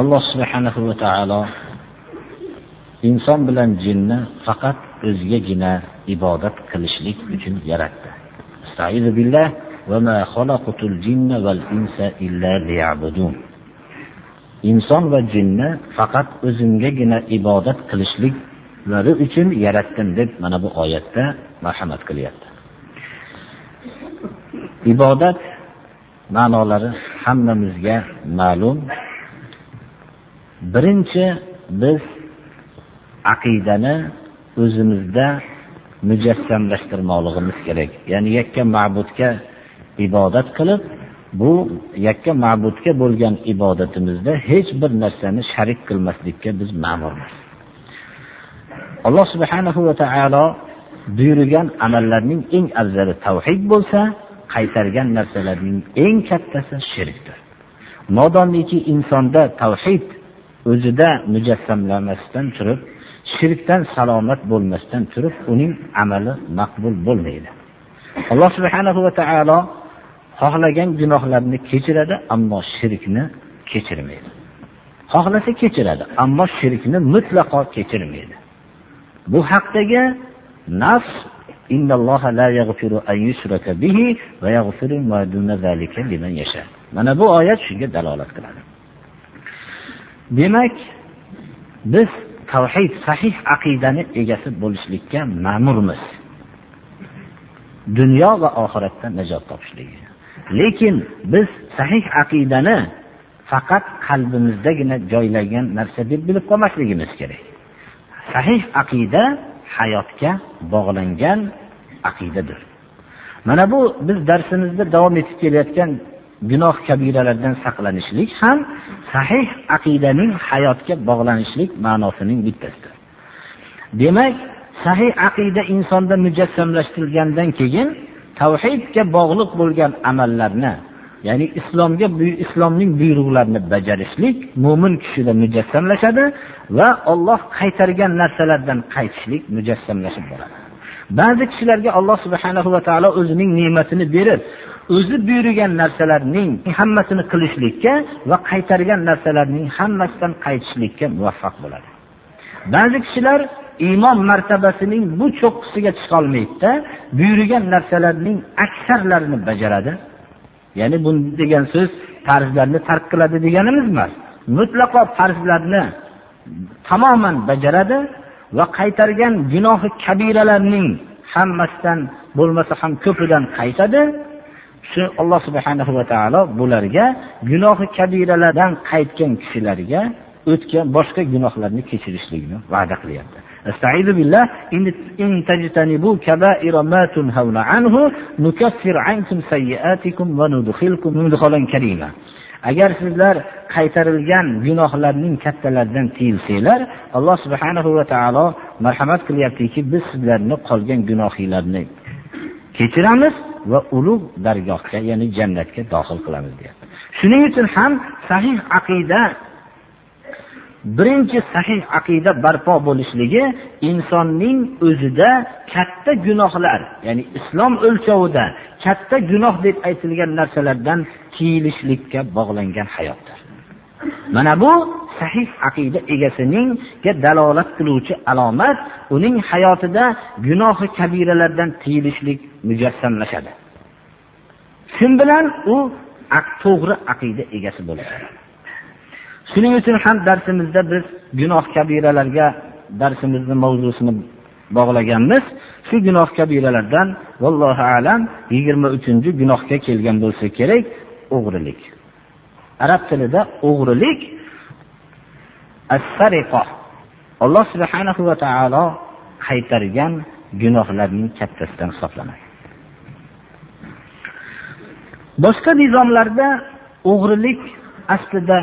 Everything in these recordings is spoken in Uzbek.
Alloh subhanahu va taolo inson bilan jinni faqat o'zigagina ibodat qilishlik uchun yaratdi. Billah va ma xalaqatul jinna val insa illa liya'budun. inson va jinni faqat o'zimgagina ibodat qilishliklari uchun yaratdim deb mana bu oyatda marhamat qilyapti. Ibodat ma'nolari hammamizga ma'lum. Birinchi biz aqidani o'zimizda mujassamlashtirmoqligimiz kerak. Ya'ni yakka ma'budga ibodat qilib bu yakka ma'budga bo'lgan ibodatimizda hech bir narsani sharik qilmaslikka biz ma'murmiz. Alloh subhanahu va taolo buyurgan amallarning eng afzali tavhid bo'lsa qaytargan narsalarning eng kattasi shirkdir. Modomiki insonda tavhid o'zida mujassamlamasdan turib shirkdan salomat bo'lmasdan turib uning amali maqbul bo'lmaydi. Alloh subhanahu va taolo xohlagan gunohlarni kechiradi ammo shirkni kechirmaydi. Xohlasa kechiradi ammo shirkni mutlaqo kechirmaydi. Bu haqdagi nafs mana bu oyat shunga dalolat qiladi. Demak biz tavhid sahih aqidani egasi bo'lishlikka ma'murmiz. Dunyo va oxiratda najot topishlik. Lekin biz sahih aqidani faqat qalbimizdagina joylagan narsa deb bilib qolmasligimiz kerak. Sahih aqida hayotga bog'langan aqidadir. Mana bu biz darsimizda davom etib kelayotgan gunoh kabiralardan saqlanishlik ham sahih aqidaning hayotga bog'lanishlik ma'nosining bittasidir. Demak sahih aqida insonda mujassamlashtirilgandan keyin tavhidga bog'liq bo'lgan amallarni ya'ni islomga islomning buyruqlarini bajarishlik mo'min kishida mujassamlashadi va Alloh qaytargan narsalardan qaytishlik mujassamlashib boradi. Ba'zi kishilarga alloh subhanahu va taolo o'zining ne'matini berib o'zi buyurgan narsalarning hammasini qilishlikka va qaytargan narsalarning hammasidan qaytishlikka muvaffaq bo'ladi. Ba'zi kishilar iymon martabasining bu cho'qqisiga chiqolmaydida buyurgan narsalarning aksarlarini bajaradi. Ya'ni bu degan so'z farzlarni tark qiladi deganimiz emas mutlaqo farzlarni tamoman bajaradi va qaytargan gunohi kabiralarning hammasidan bo'lmasa ham ko'pidan qaytadi. shu alloh subhanahu va taolo bularga gunohi kabiralardan qaytgan kishilarga o'tgan boshqa gunohlarni kechirishlikni va'da qilyapti استعيذ بالله إن تجتنبوا كبائر ما تنهون عنه نكفر عنكم سيئاتكم وندخلكم مدخلا كريما agar sizlar qaytarilgan gunohlarning kattalaridan tiyilsanglar alloh subhanahu va taolo marhamat qilyaptiki biz sizlarni qolgan gunohinglarni kechiramiz Va ulug' dargohga ya'ni jannatga dohil qilamiz deyapti. Shuning uchun ham sahih aqida birinchi sahih aqida barpo bo'lishligi insonning o'zida katta gunohlar ya'ni islom o'lchovida katta gunoh deb aytilgan narsalardan tiyilishlikka bog'langan hayotdir. Mana bu sahih aqida egasiningga dalolat qiluvchi alomat uning hayotida gunohi kabiralardan tiyilishlik mujassamlashadi. Kim bilan? U to'g'ri aqida egasi bo'ladi. Shuning uchun ham darsimizda biz gunoh kabiralarga darsimizni mavzusini bog'laganmiz. Shu gunoh kabiralardan vallohu alam yigirma uchinchi gunohga kelgan bo'lsa kerak o'g'rilik. Arab tilida o'g'rilik alloh subhanahu va taolo qaytargan gunohlarning kattasidan hisoblanadi. Boshqa nizomlarda o'g'rilik aslida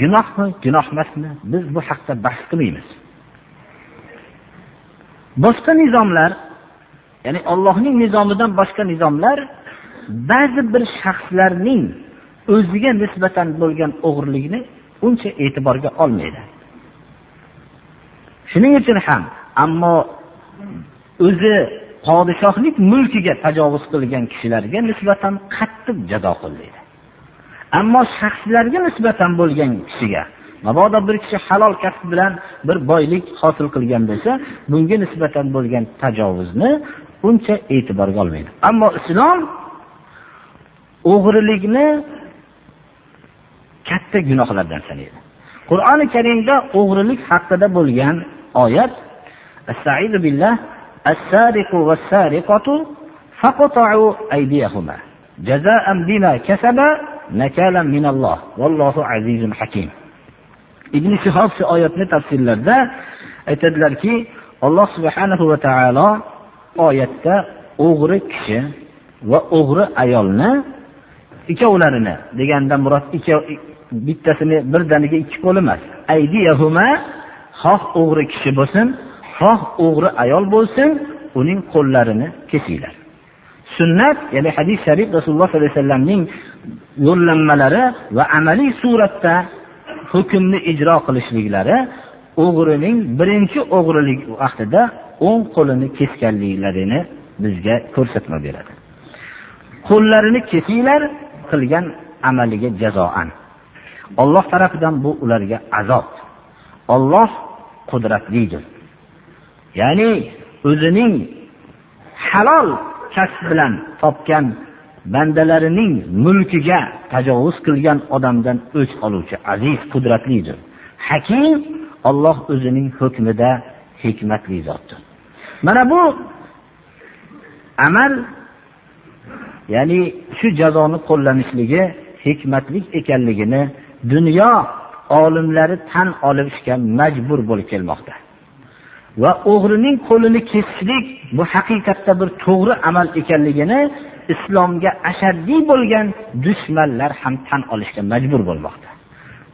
gunohmi gunoh emasmi biz bu haqda bahs qilmaymiz boshqa nizomlar ya'ni Allohning nizomidan boshqa nizomlar ba'zi bir shaxslarning o'ziga nisbatan bo'lgan o'g'irlikni uncha e'tiborga olmaydi. Shuning uchun ham ammo o'zi podshohlik mulkiga tajovuz qilgan kishilarga nisbatan qattiq jazo qo'llaydi. Ammo shaxslarga nisbatan bo'lgan kishiga mabodo bir kishi halol kasb bilan bir boylik hosil qilgan bo'lsa, bunga nisbatan bo'lgan tajovuzni uncha e'tiborga olmaydi. Ammo islom o'g'rilikni katta gunohlardan sanaydi. Qur'oni Karimda o'g'rilik haqida bo'lgan oyat billah billah as-sariqu was-sariqatu faqta'u aydiyahuma jazaa'an bima kasaba nakalan minalloh vallohu azizun hakim. Ibn Shihob shu oyatni tafsirlarida aytadilarki, Alloh subhanahu va taolo oyatda o'g'ri kishi va o'g'ri ayolni ikkovlarini deganda murod ikkov bittasini birdaniga ikki qo'l emas aydiyahuma xoh o'g'ri kishi bo'lsin xoh o'g'ri ayol bo'lsin uning qo'llarini kesinglar. Sunnat ya'ni hadis sharif rasululloh sollallohu alayhi vasallamning yo'llanmalari va amaliy suratda hukmni ijro qilishliklari o'g'rining birinchi o'g'rilik vaqtida o'ng qo'lini kesganliklarini bizga ko'rsatma beradi. Qo'llarini kesinglar qilgan amaliga jazoan. Alloh tarafidan bu ularga azob. Alloh qudratlidir. Ya'ni o'zining halol kasb bilan topgan bandalarining mulkiga tajovuz qilgan odamdan o'ch oluvchi aziz qudratlidir. Hakim Alloh o'zining hukmida hikmatli zotdir. Mana bu amal ya'ni shu jazoni qo'llanishligi hikmatlik ekanligini dunyo olimlari tan olishga majbur bo'lib kelmoqda. Va o'g'rining qo'lini kesishlik bu haqiqatda bir to'g'ri amal ekanligini islomga ashaddiy bo'lgan dushmanlar ham tan olishga majbur bo'lmoqda.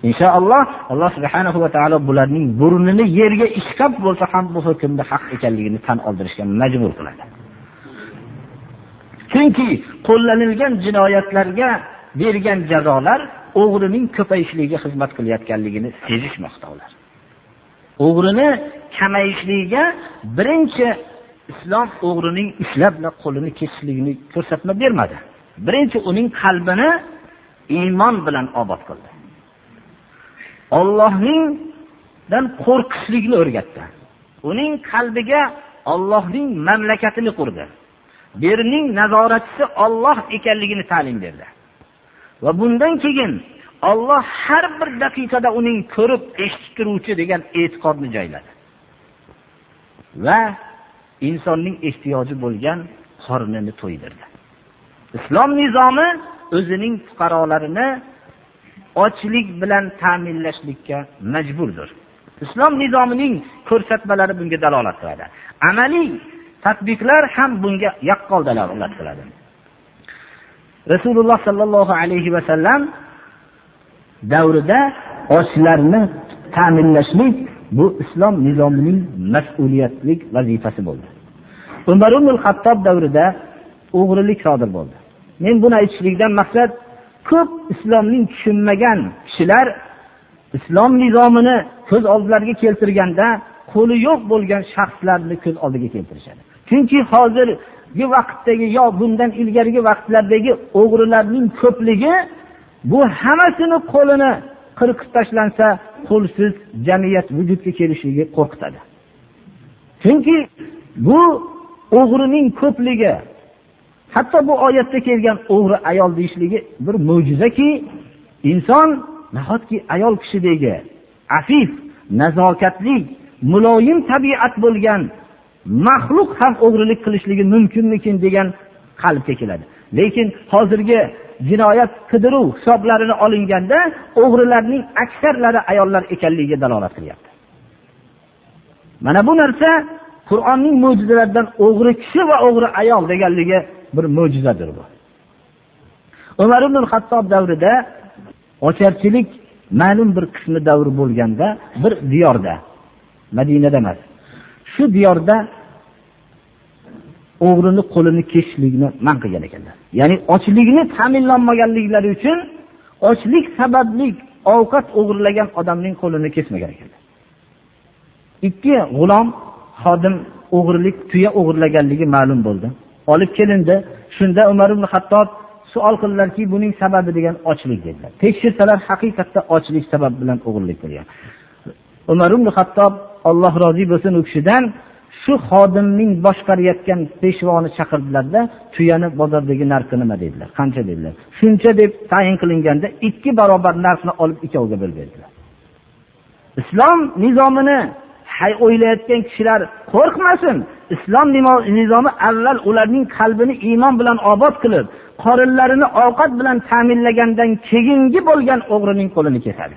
Inshaalloh alloh subhanahu va taolo bularning burnini yerga ishqab bo'lsa ham bu hukmni haq ekanligini tan oldirishga majbur qiladi. Chunki qo'llanilgan jinoyatlarga bergan jazolar o'g'rining ko'payishligiga xizmat qilayotganligini sezishmoqda ular. O'g'rini kamayishligiga birinchi islom o'g'rining ushlab qo'lini kesishligini ko'rsatma bermadi. Birinchi uning qalbini iymon bilan obod qildi. Ollohningdan qo'rqishlikni o'rgatdi. Uning qalbiga ollohning mamlakatini qurdi. Bu yerning nazoratchisi olloh ekanligini ta'lim berdi. Va bundan keyin Alloh har bir daqiqada uning ko'rib eshitib turuvchi degan e'tiqodni joyladi. Va insonning ehtiyoji bo'lgan qornini to'ydirdi. Islom nizomi o'zining fuqarolarini ochlik bilan ta'minlashlikka majburdir. Islom nizomining ko'rsatmalari bunga dalolat qiladi. Amaliy tatbiqlar ham bunga yaqqol dalolat qiladi. Rasululloh sallallohu alayhi va sallam davrida ochlarni ta'minlashlik bu islom nizomining mas'uliyatli vazifasi bo'ldi. Umar ibn xattob davrida o'g'rilik sodir bo'ldi. Men buni aytishlikdan maqsad ko'p islomning tushunmagan kishilar islom nizomini ko'z oldilariga keltirganda qo'li yo'q bo'lgan shaxslarni ko'z oldiga keltirishadi. Chunki hozirgi vaqtdagi yo bundan ilgarigi vaqtlardagi o'g'rilarning ko'pligi bu hammasini qo'lini qirqib tashlansa qo'lsiz jamiyat vujudga kelishligi qo'rqitadi. Chunki bu o'g'rining ko'pligi hatto bu oyatda kelgan o'g'ri ayol deyishligi bir mo'jizaki inson nahotki ayol kishidagi afif nazokatli muloyim tabiat bo'lgan maxluq ham o'g'rilik qilishligi mumkinmikin degan qalbga keladi. Lekin hozirgi jinoyat qidiruv hisoblarini olinganda o'g'rilarning aksarlari ayollar ekanligiga dalolat qilyapti. Mana bu narsa qur'onning mo'jizalaridan o'g'ri kishi va o'g'ri ayol deganligi bir mo'jizadir bu. Umar ibn hattob davrida ocharchilik ma'lum bir qismi davri bo'lganda bir diyorda madinada emas shu diyorda o'g'rini qo'lini kesishlikni man qilgan ekanlar. Ya'ni ochlikni ta'minlanmaganliklari uchun ochlik sababli ovqat o'g'irlagan odamning qo'lini kesmagan ekanlar. Ikki g'ulom xodim o'g'irlik tuya o'g'irlaganligi ma'lum bo'ldi. Olib kelindi. Shunda umar ibn hattob savol qildilarki buning sababi degan ochlik dedilar. Tekshirsalar haqiqatda ochlik sabab bilan o'g'irlik qilgan. Umar ibn hattob alloh rozi bo'lsin u kishidan shu xodimning boshqarayotgan peshvoni chaqirdilarda tuyani bozordagi narxi nima dedilar? Qancha dedilar? Shuncha deb tayin qilinganda ikki barobar narxni olib ikkoviga bo'lib berdilar. Islom nizomini o'ylayotgan kishilar qo'rqmasin. Islom nizomi avval ularning qalbini iymon bilan obod qilib qorinlarini ovqat bilan ta'minlagandan keyingi bo'lgan o'g'rining qo'lini kesadi.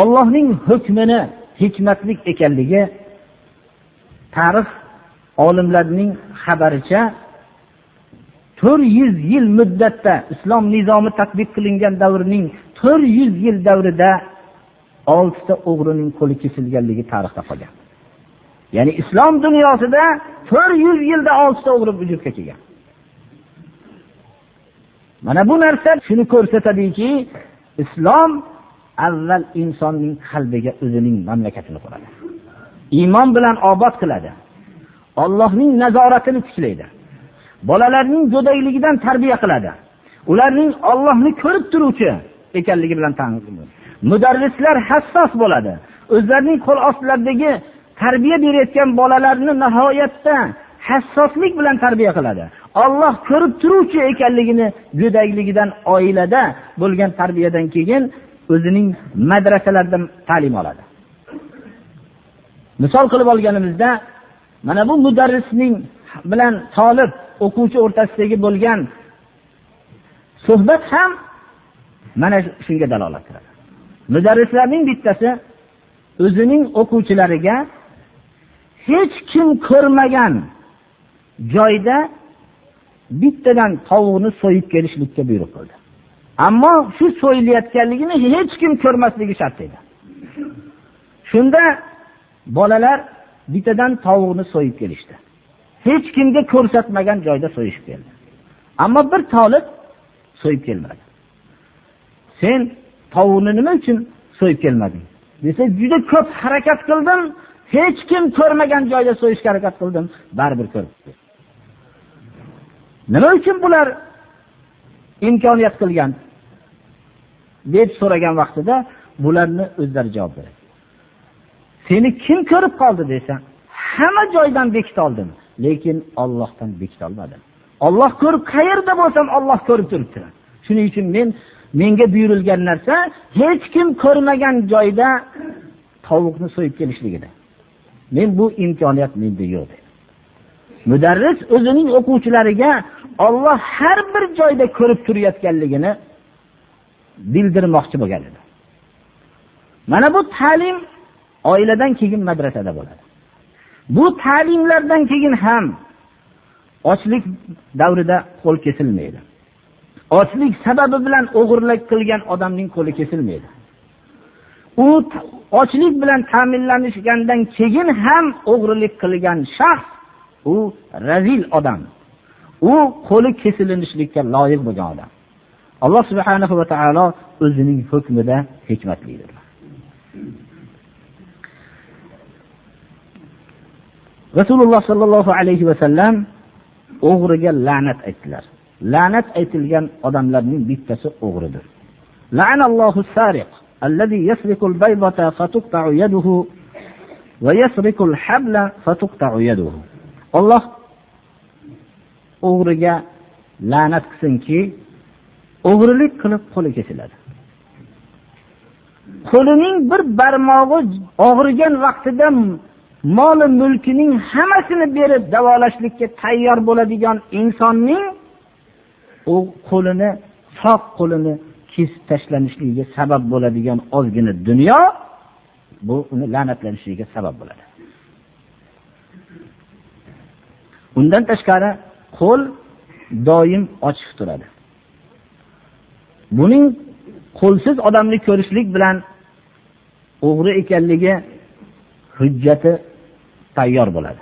Ollohning hukmini hikmatlik ekanligi tarix olimlarining xabaricha to'rt yuz yil muddatda islom nizomi tatbiq qilingan davrning to'rt yuz yil davrida oltita o'g'rining qo'li kesilganligi tarixda qolgan. Ya'ni islom dunyosida to'rt yuz yilda oltita o'g'ri vujudga kelgan. Mana bu narsa shuni ko'rsatadiki islom avval insonning qalbiga o'zining mamlakatini quradi. Iymon bilan obod qiladi. Allohning nazoratini tiklaydi. Bolalarning go'dakligidan tarbiya qiladi. Ularning Allohni ko'rib turuvchi ekanligi bilan mudarrislar hassos bo'ladi. O'zlarining qo'l ostlaridagi tarbiya berayotgan bolalarni nihoyatda hassoslik bilan tarbiya qiladi. Alloh ko'rib turuvchi ekanligini go'dakligidan oilada bo'lgan tarbiyadan keyin o'zining madrasalardan ta'lim oladi. Misol qilib olganimizda mana bu mudarrisning bilan talib o'quvchi o'rtasidagi bo'lgan suhbat ham mana shunga dalolat qiladi. Mudarrislarning bittasi o'zining o'quvchilariga hech kim ko'rmagan joyda bittadan tovuqni so'yib kelishlikka buyruq qildi. Ammo shu so'yilayotganligini hech kim ko'rmasligi shart edi. Shunda bolalar bittadan tovuqni so'yib kelishdi. Hech kimga ko'rsatmagan joyda so'yishib keldi. Ammo bir tolib so'yib kelmadi. Sen tovuqni nima uchun so'yib kelmading? Desa juda ko'p harakat qildim hech kim ko'rmagan joyda so'yishga harakat qildim baribir ko'rib nima uchun bular imkoniyat qilgan? deb so'ragan vaqtida bularni o'zlari javob beradi. Seni kim ko'rib qoldi desa hamma joydan bekita oldim. Lekin ollohdan bekita olmadim. Olloh ko'rib qayerda bo'lsam olloh ko'rib turibdi. Shuning uchun men menga buyurilgan narsa hech kim ko'rmagan joyda tovuqni so'yib kelishligida. Men bu imkoniyat menda yo'q dedi. Mudarris o'zining o'quvchilariga olloh har bir joyda ko'rib turayotganligini bildirmoqchi bo'lgan edi. Mana bu ta'lim oiladan keyin madrasada bo'ladi. Bu ta'limlardan keyin ham ochlik davrida qo'l kesilmaydi. Ochlik sababi bilan o'g'irlik qilgan odamning qo'li kesilmaydi. U ochlik bilan ta'minlanishgandan keyin ham o'g'irlik qilgan shaxs u razil odam. U qo'li kesilinishlikka loyiq bo'lgan odam. Alloh subhanahu va taolo o'zining hukmida hikmatlidir. rasululloh sollallohu alayhi vasallam o'g'riga la'nat aytdilar la'nat aytilgan odamlarning bittasi o'g'ridir الذي يسرق البيضة فتقطع يده ويسرق الحبل فتقطع يده olloh o'g'riga la'nat qilsinki o'g'rilik qilib qo'li kesiladi qo'lining bir barmog'i og'rigan vaqtida moli mulkining hammasini berib davolashlikka tayyor bo'ladigan insonning u qo'lini sog' qo'lini kesib tashlanishligiga sabab bo'ladigan ozgina dunyo bu uni la'natlanishligiga sabab bo'ladi. Undan tashqari qo'l doim ochiq turadi. Buning qo'lsiz odamni ko'rishlik bilan o'g'ri ekanligi hujjati tayyor bo'ladi.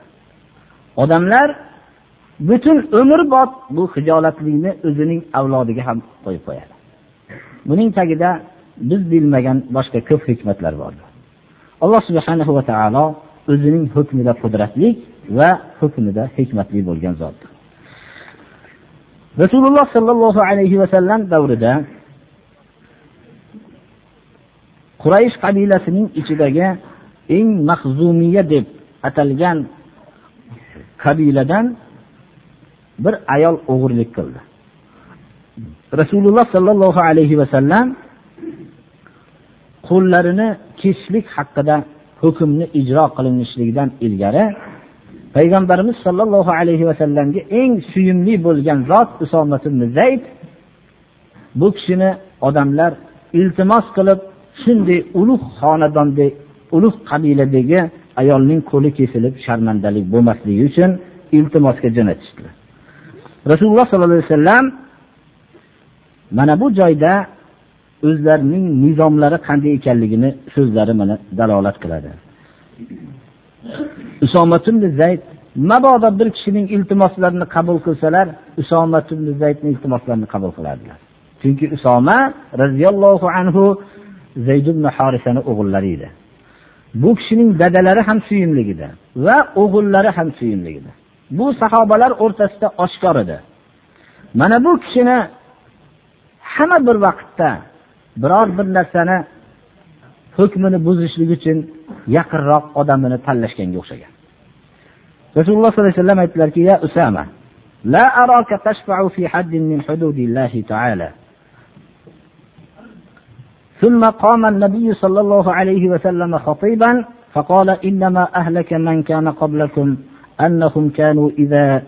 Odamlar butun umrbod bu hijolatlikni o'zining avlodiga ham qo'yib qo'yadi. Buning tagida biz bilmagan boshqa ko'p hikmatlar bor alloh subhanahu va taolo o'zining hukmida qudratli va hukmida hikmatli bo'lgan zotdir. Rasululloh sollallohu alayhi vasallam davrida quraysh qabilasining ichidagi eng mahzumiya deb atalgan qabiladan bir ayol o'g'irlik qildi. Rasululloh sollallohu alayhi vasallam qo'llarini kesishlik haqida hukmni ijro qilinishligidan ilgari payg'ambarimiz sollallohu alayhi vasallamga eng suyumli bo'lgan zot usomat zayd bu kishini odamlar iltimos qilib shunday ulug' xonadonda ulug' qabiladagi ayolning qo'li kesilib sharmandalik bo'lmasligi uchun iltimosga jo'natishdi rasululloh sollallohu alayhi vasallam mana bu joyda o'zlarining nizomlari qanday ekanligini so'zlari mana dalolat qiladi. Zayd mabodo bir kishining iltimoslarini qabul qilsalar zaydni iltimoslarini qabul qiladilar chunki usoma roziyallohu anhu zayd ibn horisani o'g'illari edi. Bu kishining dadalari ham suyimligida va o'g'illari ham suyimligida bu sahobalar o'rtasida oshkor edi. Mana bu kishini hamma bir vaqtda biror bir narsani hukmini buzishlik uchun yaqinroq odamini tanlashganga o'xshagan. Rasululloh sollallohu alayhi vasallam aytdilarki ya usama la araka tashfa'u fi haddin min hududillahi ta'ala. ثم قام النبي صلى الله عليه وسلم خطيبا فقال إنما أهلك من كان قبلكم أنهم كانوا إذا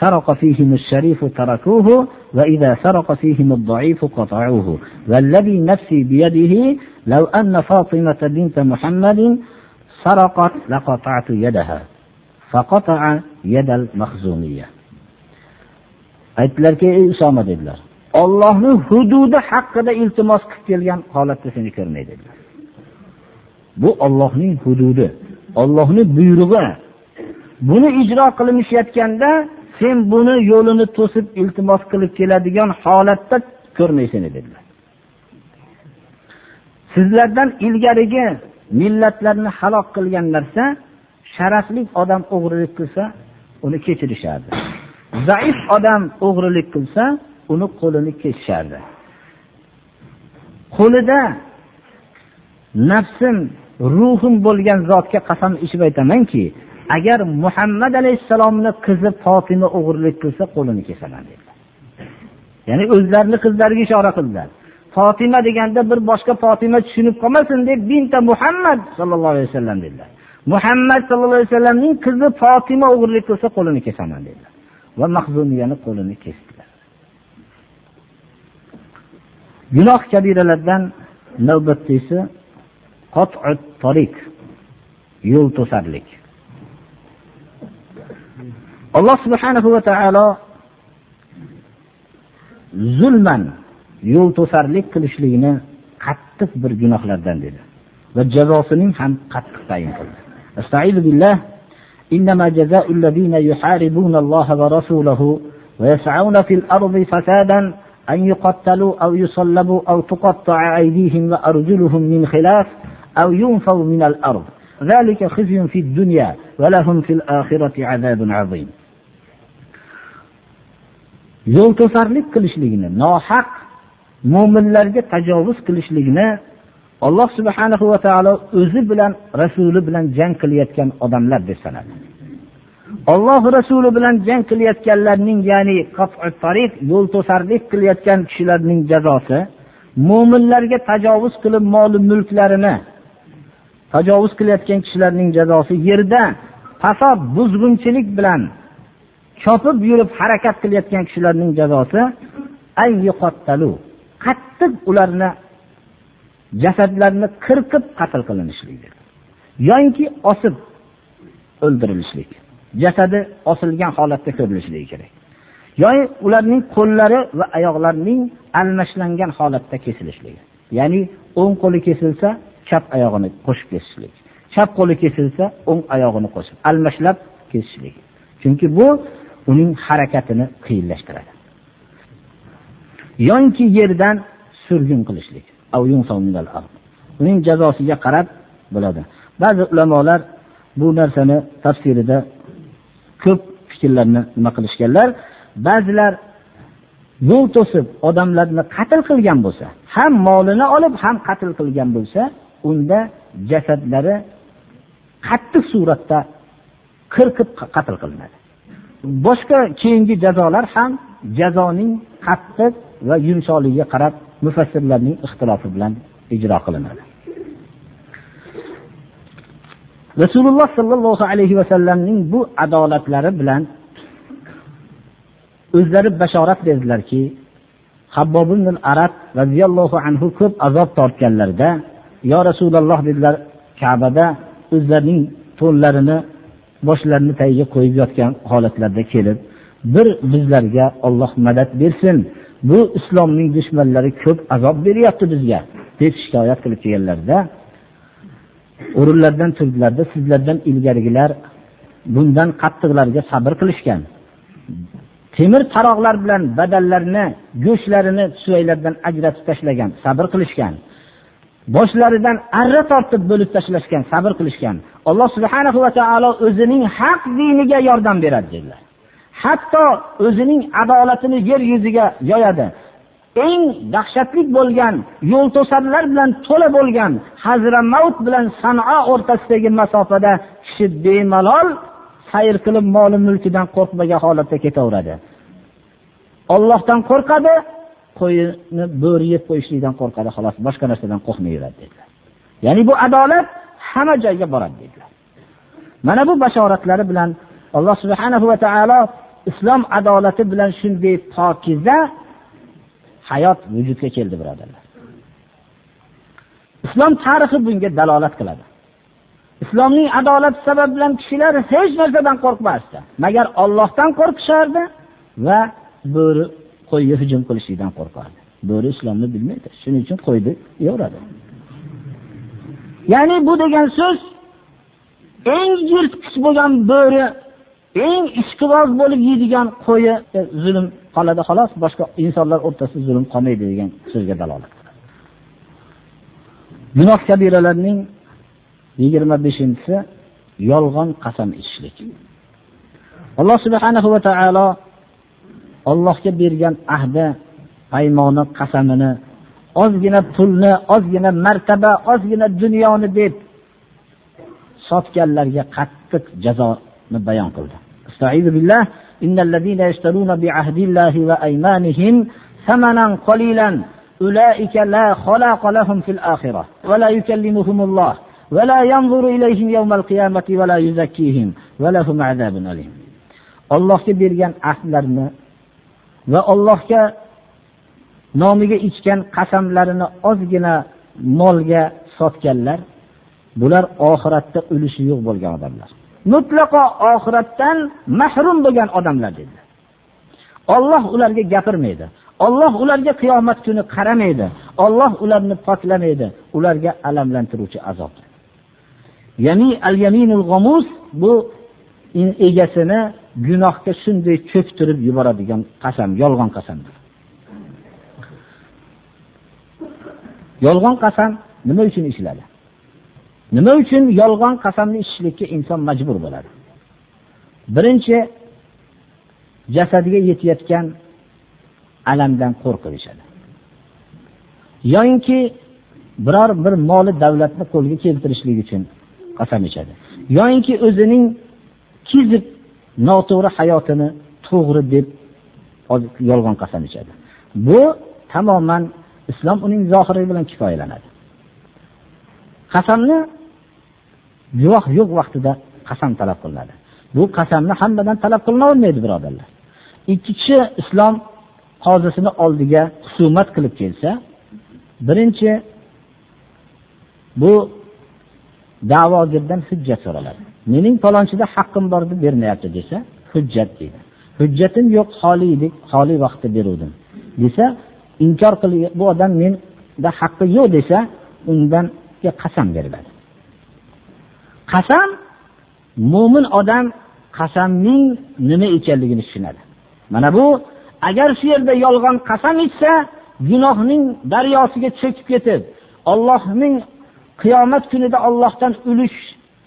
سرق فيهم الشريف تركوه وإذا سرق فيهم الضعيف قطعوه والذي نفسي بيده لو أن فاطمة بنت محمد سرقت لقطعت يدها فقطع يد المخزومية. Aytdilarki ey usoma dedilar Allohning hududi haqida iltimos qilib kelgan holatda seni ko'rmaydi. Dedilar bu Allohning hududi Allohning buyrug'i. Buni ijro qilinishayotganda sen buni yo'lini to'sib iltimos qilib keladigan holatda ko'rmaysan dedilar. Sizlardan ilgarigi millatlarni halok qilgan narsa sharafli odam o'g'rilik qilsa uni kechirishardi. Zaif odam o'g'rilik qilsa uni qo'lini kesishardi. Qo'lida nafsim ruhim bo'lgan zotga qasam ichib aytamanki agar muhammad alayhissalomni qizi fotima o'g'irlik qilsa qo'lini kesaman dedilar ya'ni o'zlarini qizlariga ishora qildilar. Fotima deganda bir boshqa fotima tushunib qolmasin deb binta muhammad sallallohu alayhi vasallam dedilar. Muhammad sallallohu alayhi vasallamning qizi fotima o'g'irlik qilsa qo'lini kesaman dedilar. Va mahzuniyani qo'lini kesdi. gunoh kabiralardan navbatdagisi yo'l to'sarlik alloh subhanahu va taolo zulman yo'l to'sarlik qilishlikni qattiq bir gunohlardan dedi va jazosining ham qattiq tayin qildi استعيذ بالله إنما جزاء الذين يحاربون الله ورسوله ويسعون في الأرض فسادا أن يقتلوا أو يصلبوا أو تقطع أيديهم وأرجلهم من خلاف أو ينفوا من الأرض ذلك خزي في الدنيا ولهم في الآخرة عذاب عظيم yo'l to'sarlik qilishlikni nohaq mo'minlarga tajovuz qilishlikni alloh subhanahu va taolo o'zi bilan rasuli bilan jang qilayotgan odamlar deb sanadi Olloh rasuli bilan jang qilayotganlarning ya'ni tariq yo'l to'sarlik qilayotgan kishilarning jazosi mo'minlarga tajovuz qilib moli mulklarini tajovuz qilayotgan kishilarning jazosi yerda fasod buzg'unchilik bilan chopib yurib harakat qilayotgan kishilarning jazosi qattiq ularni jasadlarini qirqib qatl qilinishlikdir yoinki osib o'ldirilishlik. Jasadi osilgan holatda ko'rilishligi kerak. Yoki ularning qo'llari va oyoqlarining almashlangan holatda kesilishligi. Ya'ni o'ng qo'li kesilsa chap oyog'ini qo'shib kesishlik chap qo'li kesilsa o'ng oyog'ini qo'shib almashlab kesishlik chunki bu uning harakatini qiyinlashtiradi. Yoinki yerdan surgun qilishlik. Uning jazosiga qarab bo'ladi. Ba'zi ulamolar bu narsani tafsirida ko'p fikrlarni nima qilishganlar. Ba'zilar yo'l to'sib odamlarni qatl qilgan bo'lsa ham molini olib ham qatl qilgan bo'lsa unda jasadlari qattiq suratda qirqib qatl qilinadi. Boshqa keyingi jazolar ham jazoning qattiq va yumshoqligiga qarab mufassirlarning ixtilofi bilan ijro qilinadi. Rasululloh sollallohu alayhi vasallamning bu adolatlari bilan o'zlari bashorat berdilarki habbob arab roziyallohu anhu ko'p azob tortganlarida yo rasululloh dedilar kabada o'zlarining to'nlarini boshlarini tagiga qo'yib yotgan holatlarda kelib bir bizlarga olloh madad bersin. Bu islomning dushmanlari ko'p azob beryapti bizga deb shikoyat qilib kelganlarida o'rinlaridan turdilarda sizlardan ilgarigilar bundan qattiqlarga sabr qilishgan. Temir taroqlar bilan badallarni go'shtlarini suvaylardan ajratib tashlagan sabr qilishgan. Boshlaridan arra tortib bo'lib tashlashgan sabr qilishgan. Alloh subhana va taolo o'zining haq diniga yordam beradi dedilar. Hatto o'zining adolatini yer yuziga yoyadi. Eng dahshatli bo'lgan yo'l to'sarlar bilan to'la bo'lgan hazramavt bilan san'o o'rtasidagi masofada kishi bemalol sayr qilib moli mulkidan qo'rqmagan holatda ketaveradi. Ollohdan qo'rqadi qo'yini bo'ri yeb qo'yishlikdan qo'rqadi xolos boshqa narsadan qo'rqmay yuradi dedilar. Ya'ni bu adolat hamma joyga boradi dedilar. Mana bu bashoratlari bilan alloh subhanahu va taolo islom adolati bilan shunday pokiza hayot vujudga keldi birodarlar. Islom tarixi bunga dalolat qiladi. Islomning adolati sabab bilan kishilar hech narsadan qo'rqmasdi. Magar ollohdan qo'rqishardi va bo'ri qo'yga hujum qilishlikdan qo'rqardi. Bo'ri islomni bilmaydi. Shuning uchun qo'yni yo'radi ya'ni bu degan so'z eng yirtqich bo'lgan bo'ri eng ishqiboz bo'lib yeydigan qo'yi e, zulm qoladi xolos boshqa insonlar o'rtasida zulm qolmaydi degan so'zga dalolat. Gunoh kabiralarning yigirma beshinchisi yolg'on qasam ichishlik. Alloh subhanahu va taolo ollohga bergan ahdi paymoni qasamini ozgina pulni ozgina martaba ozgina dunyoni deb sotganlarga qattiq jazoni bayon qildi. إن الذين يشترون بعهد الله وأيمانهم ثمنا قليلا أولئك لا خلاق لهم في الآخرة ولا يكلمهم الله ولا ينظر إليهم يوم القيامة ولا يزكيهم ولهم عذاب أليم allohga bergan ahdlarni va Allohga nomiga ichgan qasamlarini ozgina molga sotganlar bular oxiratda ulushi yo'q bo'lgan odamlar Mutlaqo oxiratdan mahrum bo'lgan odamlar dedilar olloh ularga gapirmaydi. Olloh ularga qiyomat kuni qaramaydi. Olloh ularni poklamaydi ularga alamlantiruvchi azob. Ya'ni al yaminul g'omus bu egasini gunohga shunday cho'ktirib yuboradigan qasam yolg'on qasamdir. Yolg'on qasam nima uchun ishiladi nima uchun yolg'on qasamni ichishlikka inson majbur bo'ladi? Birinchi jasadiga yetayotgan alamdan qo'rqishadi. Yo'inki biror bir moli davlatni qo'lga keltirishlik uchun qasam ichadi. Yo'inki o'zining kizib noto'g'ri hayotini to'g'ri deb yolg'on qasam ichadi. Bu tamoman islom uning zohiri bilan kifoyalanadi. Qasamni guvoh yo'q vaqtida qasam talab qilinadi. Bu qasamni hammadan talab qilinavermaydi birodarlar. Ikki kishi islom qozisini oldiga husumat qilib kelsa birinchi bu da'vogirdan hujjat so'raladi. Mening palonchida haqqim bor deb bermayapti desa hujjat deydi. Hujjatim yo'q xoli edik xoli vaqtda beruvdim desa inkor qilgan bu odam menda haqqi yo'q desa undan qasam beriladi. Qasam mo'min odam qasamning nima ekanligini tushunadi. Mana bu agar shu yerda yolg'on qasam ichsa gunohning daryosiga cho'kib ketib ollohning qiyomat kunida ollohdan ulush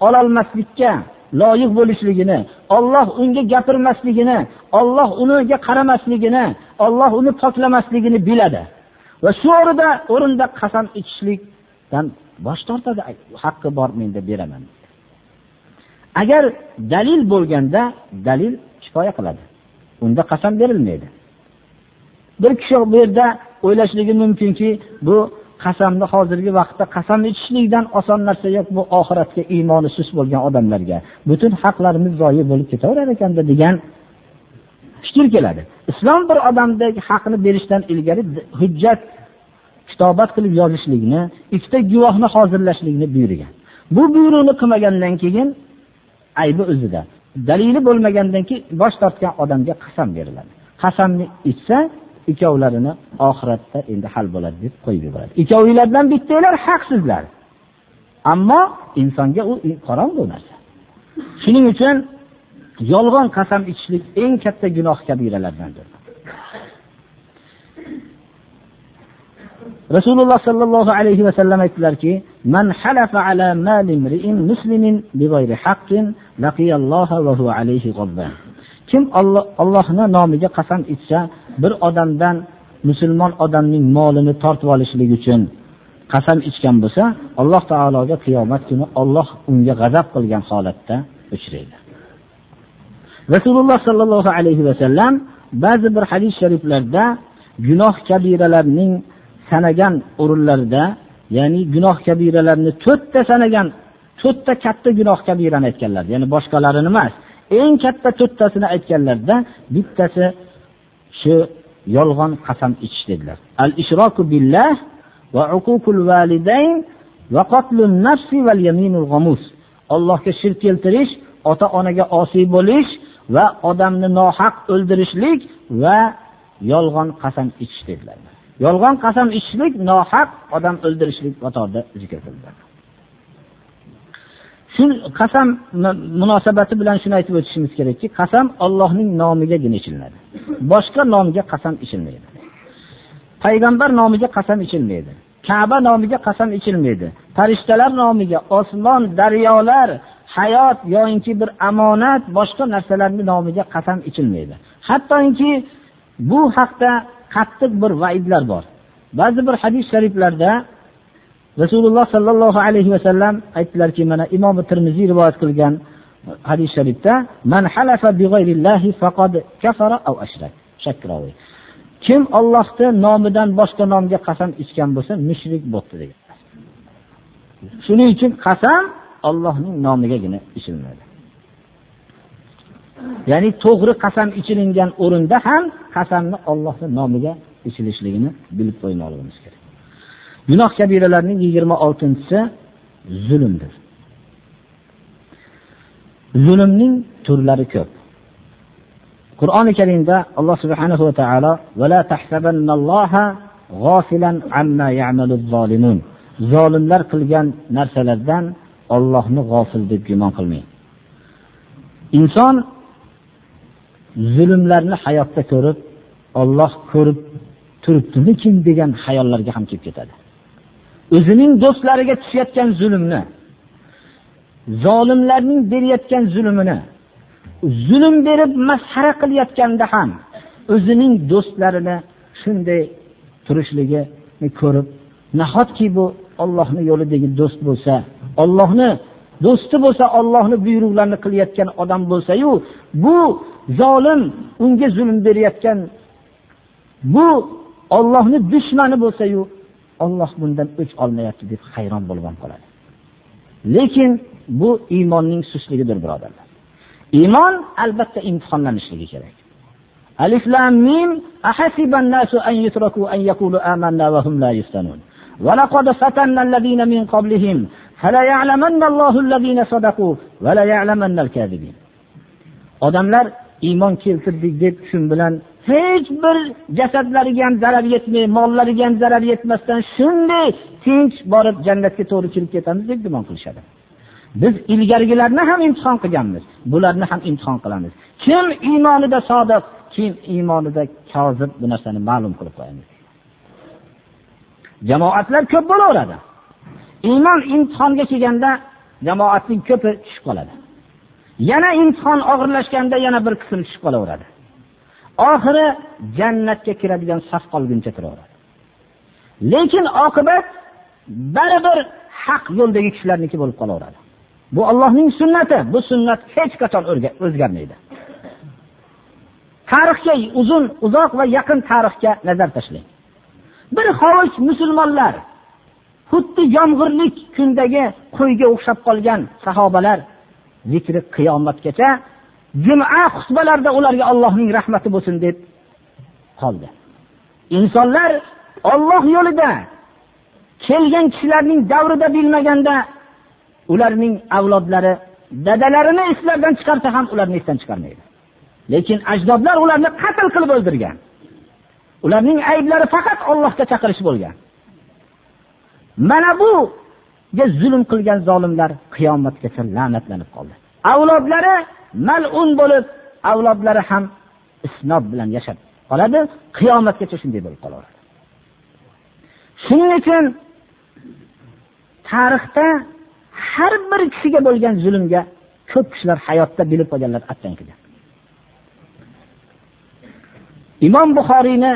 ololmaslikka loyiq bo'lishligini olloh unga gapirmasligini olloh uniga qaramasligini olloh uni poklamasligini biladi. Va shu o'rinda o'rinda qasam ichishlikdan bosh tortadi. Haqqi bor menda beraman. Agar dalil bo'lganda dalil kifoya qiladi. Unda qasam berilmaydi. Bir kishi bu yerda o'ylashligi mumkinki bu qasamni hozirgi vaqtda qasam ichishlikdan oson narsa yo'q bu oxiratga iymoni sust bo'lgan odamlarga. Butun haqlarimiz zoyi bo'lib ketaverar ekanda degan fikr keladi. Islom bir odamdagi haqni berishdan ilgari hujjat kitobat qilib yozishlikni ikkita guvohni hozirlashlikni buyurgan. Bu buyruqni qilmagandan keyin aybi o'zida. Dalili bo'lmagandan keyin bosh tortgan odamga qasam beriladi. Qasamni ichsa ikkovlarini oxiratda endi hal bo'ladi deb qo'yib yuboradi. Ikkovinglardan bittanglar haqsizlar. Ammo insonga u qorong'u narsa. Shuning uchun yolg'on qasam ichishlik eng katta gunoh kabiralardandir. Rasululloh sollallohu alayhi vasallam aytdilarki man halafa ala mali imri'in muslimin bighayri haqqin va huwa alayhi g'adban kim Allohning nomiga qasam ichsa bir odamdan musulmon odamning molini tortib olishlik uchun qasam ichgan bo'lsa alloh taologa qiyomat kuni Alloh unga g'azab qilgan holatda uchraydi. Rasululloh sallallohu alayhi va sallam ba'zi bir hadis shariflarda gunoh kabiralarning sanagan o'rinlarida ya'ni gunoh kabiralarni ta sanagan to'rtta katta gunoh kabirani aytganlar. Ya'ni boshqalarini emas eng katta to'rttasini aytganlarda bittasi shu yolg'on qasam ichish dedilar. Al ishroku billah va uququl validayn va qatlun nafsi val yaminul g'amus allohga shirk keltirish ota onaga osiy bo'lish va odamni nohaq o'ldirishlik va yolg'on qasam ichish dedilar. Yolg'on qasam ichishlik nohaq odam o'ldirishlik qatorida zikr qilinadi shu qasam munosabati bilan shuni aytib o'tishimiz kerakki qasam ollohning nomigagina ichiladi boshqa nomga qasam ichilmaydi. Payg'ambar nomiga qasam ichilmaydi. Kaba nomiga qasam ichilmaydi. Farishtalar nomiga osmon daryolar hayot yoyinki bir omonat boshqa narsalarni nomiga qasam ichilmaydi. Hattoki bu haqda qattiq bir vaidlar bor. Ba'zi bir hadis shariflarda rasululloh sollallohu alayhi vasallam aytdilarki mana imom termiziy rivoyat qilgan hadis sharifda man halafa bi faqad kafara aw ashrak. Kim ollohni nomidan boshqa nomga qasam ichgan bo'lsa mushrik bo'ldi degan. Shuning uchun qasam ollohning nomigagina ichilmaydi. Ya'ni to'g'ri qasam ichilingan o'rinda ham qasamni ollohni nomiga ichilishligini bilib qo'ymoqligimiz kerak. Gunoh kabiralarining 26-si zulmdir. Zulmning turlari ko'p. Qur'oni karimda alloh subhanahu va taolo zolimlar qilgan narsalardan Allohni g'ofil deb gumon qilmang. Inson zulmlarni hayotda ko'rib Alloh ko'rib turibdimikin degan xayollarga ham kelib ketadi. O'zining do'stlariga tushayotgan zulmni zolimlarning berayotgan zulmini zulm berib masxara qilayotganda ham o'zining do'stlarini shunday turishligini ko'rib nahotki bu ollohni yo'lidagi do'st bo'lsa ollohni do'sti bo'lsa ollohni buyruqlarini qilayotgan odam bo'lsayu bu zolim unga zulm berayotgan bu ollohni dushmani bo'lsayu Alloh bundan o'ch olmayapti deb hayron bo'lib qoladi. Lekin bu iymonning susligidir, birodarlar. Iymon albatta imtihonlanishligi kerak. Alif lam mim ahasiban nasu an yutraku an yaqulu amanna wa hum la yuftanun. Wa laqad fatanna alladhina min qablihim fala ya'lamanna Allahu alladhina sadaqu wa la ya'lamanna al-kadhibin. Odamlar iymon keltirdik deb shun bilan hech bir jasadlariga ham zarar yetmay mollariga ham zarar yetmasdan shunday tinch borib jannatga to'g'ri kirib ketamiz deb gumon qilishadi. Biz ilgarigilarni ham imtihon qilganmiz bularni ham imtihon qilamiz. Kim iymonida sodiq kim iymonida kozib bu narsani ma'lum qilib qo'yamiz. Jamoatlar ko'p bo'laveradi. Iymon imtihonga kelganda jamoatning ko'pi tushib qoladi. Yana imtihon og'irlashganda yana bir qism tushib qolaveradi. Oxiri jannatga kiradigan saf qolguncha turaveradi. Lekin oqibat baribir haq yo'ldagi kishilarniki bo'lib qolaveradi. Bu allohning sunnati bu sunnat hech qachon o'zgarmaydi. Tarixga uzun uzoq va yaqin tarixga nazar tashlang. Bir hovuch musulmonlar xuddi yomg'irlik kundagi qo'yga o'xshab qolgan sahobalar zikri qiyomatgacha juma xutbalarida ularga allohning rahmati bo'lsin deb qoldi. Insonlar Alloh yo'lida kelgan kishilarning davrida bilmaganda ularning avlodlari dadalarini eslaridan chiqarsa ham ularni esdan chiqarmaydi. Lekin ajdodlar ularni qatl qilib o'ldirgan. Ularning ayblari faqat Allohga chaqirish bo'lgan. Mana buga zulm qilgan zolimlar qiyomatgacha la'natlanib qoldi. Avlodlari malun bo'lib avlodlari ham isnob bilan yashab qoladi qiyomatgacha shunday bo'lib qolaveradi. Shuning uchun tarixda har bir kishiga bo'lgan zulmga ko'p kishilar hayotda bilib qolganlar attankidan imom buxoriyni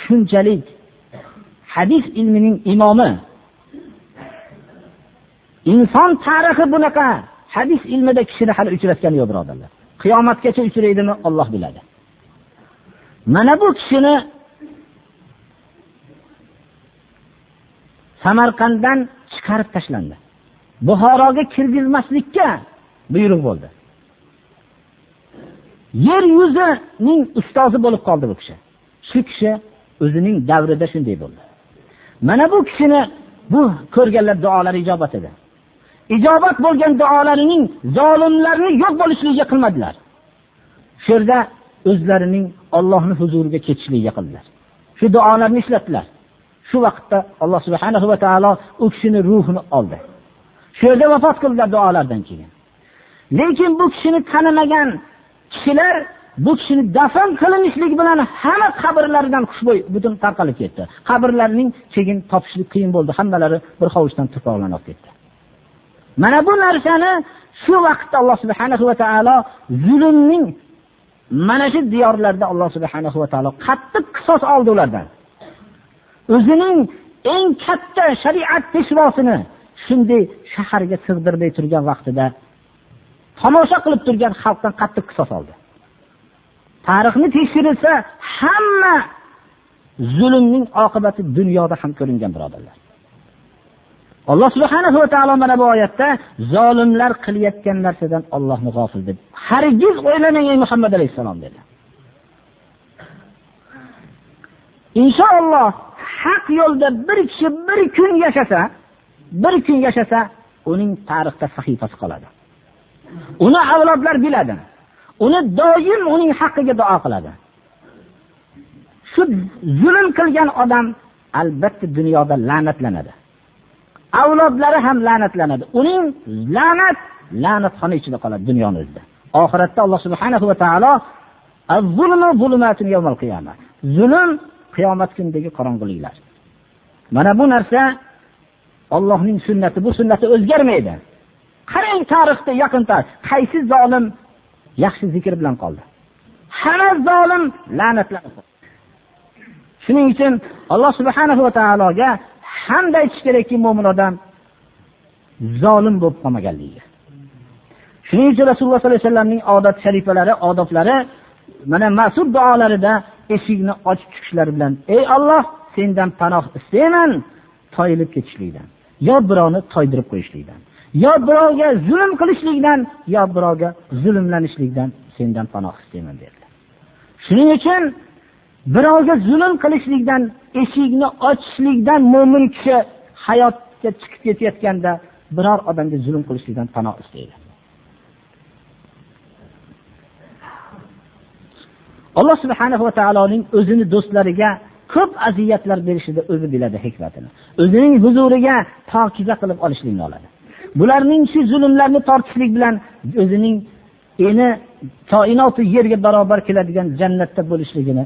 shunchalik hadis ilmining imomi inson tarixi bunaqa. Hadis ilmida kishini hali uchratgani yo'q birodarlar. Qiyomatgacha uchraydimi Alloh biladi. Mana bu kishini samarqanddan chiqarib tashlandi. Buxoroga kirgizmaslikka buyruq bo'ldi. Yer yuzining ustozi bo'lib qoldi bu kishi. Shu kishi o'zining davrida shunday bo'ldi. Mana bu kishini bu ko'rganlar duolari ijobat edi. Ijobat bo'lgan duolarining zolimlarni yo'q bo'lishligiga qilmadilar. Shu yerda o'zlarining ollohni huzuriga ketishligiga qildilar. Shu duolarni ishlatdilar. Shu vaqtda alloh subhanahu va taolo u kishini ruhini oldi. Shu yerda vafot qildilar duolardan keyin. Lekin bu kishini tanimagan kishilar bu kishini dafn qilinishligi bilan hamma qabrlaridan xushbo'y butun tarqalib ketdi. Qabrlarning keyin topishlik qiyin bo'ldi. Hammalari bir hovuchdan tuproqlanib ketdi. Mana bu narsani shu vaqtda alloh subhanahu va taolo zulmning mana shu diyorlarda alloh subhanahu va taolo qattiq qisos oldi ulardan. O'zining eng katta shariat peshvosini shunday shaharga sig'dirmay turgan vaqtida tomosha qilib turgan xalqdan qattiq qisos oldi. Tarixni tekshirilsa hamma zulmning oqibati dunyoda ham ko'ringan birodarlar. Alloh subhanahu va taolo mana bu oyatda zolimlar qilayotgan narsadan ollohni g'ofil deb hargiz o'ylamang ey muhammad alayhissalom dedi. Inshaalloh haq yo'lda bir kishi bir kun yashasa bir kun yashasa uning tarixda sahifasi qoladi. Uni avlodlar biladi. Uni doim uning haqqiga duo qiladi. Shu zulm qilgan odam albatta dunyoda la'natlanadi. Avlodlari ham la'natlanadi. Uning la'nat la'natxona ichida qoladi dunyoni o'zida. Oxiratda alloh subhanahu va taolo zulm qiyomat kunidagi qorong'uliklar mana bu narsa ollohning sunnati bu sunnati o'zgarmaydi. Qarang tarixda yaqin tarix qaysi zolim yaxshi zikr bilan qoldi. Hamma zolim la'natlanib shuning uchun alloh subhanahu va taologa hamda aytish kerakki mo'min odam zolim bo'lib qolmaganligiga? Shuning uchun rasululloh sollallohu alayhi vasallamning odat sharifalari odoblari mana mas'ud duolarida eshikni ochib chiqishlari bilan ey olloh sendan panoh istayman toyilib ketishlikdan yo birovni toydirib qo'yishlikdan yo birovga zulm qilishlikdan yo birovga zulmlanishlikdan sendan panoh istayman dedilar. Shuning uchun birovga zulm qilishlikdan eshikni ochishlikdan mo'min kishi hayotga chiqib ketayotganda biror odamga zulm qilishlikdan panoh istaydi. Alloh subhanahu va taoloning o'zini do'stlariga ko'p aziyatlar berishida o'zi biladi hikmatini. O'zining huzuriga pokiza qilib olishlikni oladi. Bularning shu zulmlarni tortishlik bilan o'zining eni koinoti yerga barobar keladigan jannatda bo'lishligini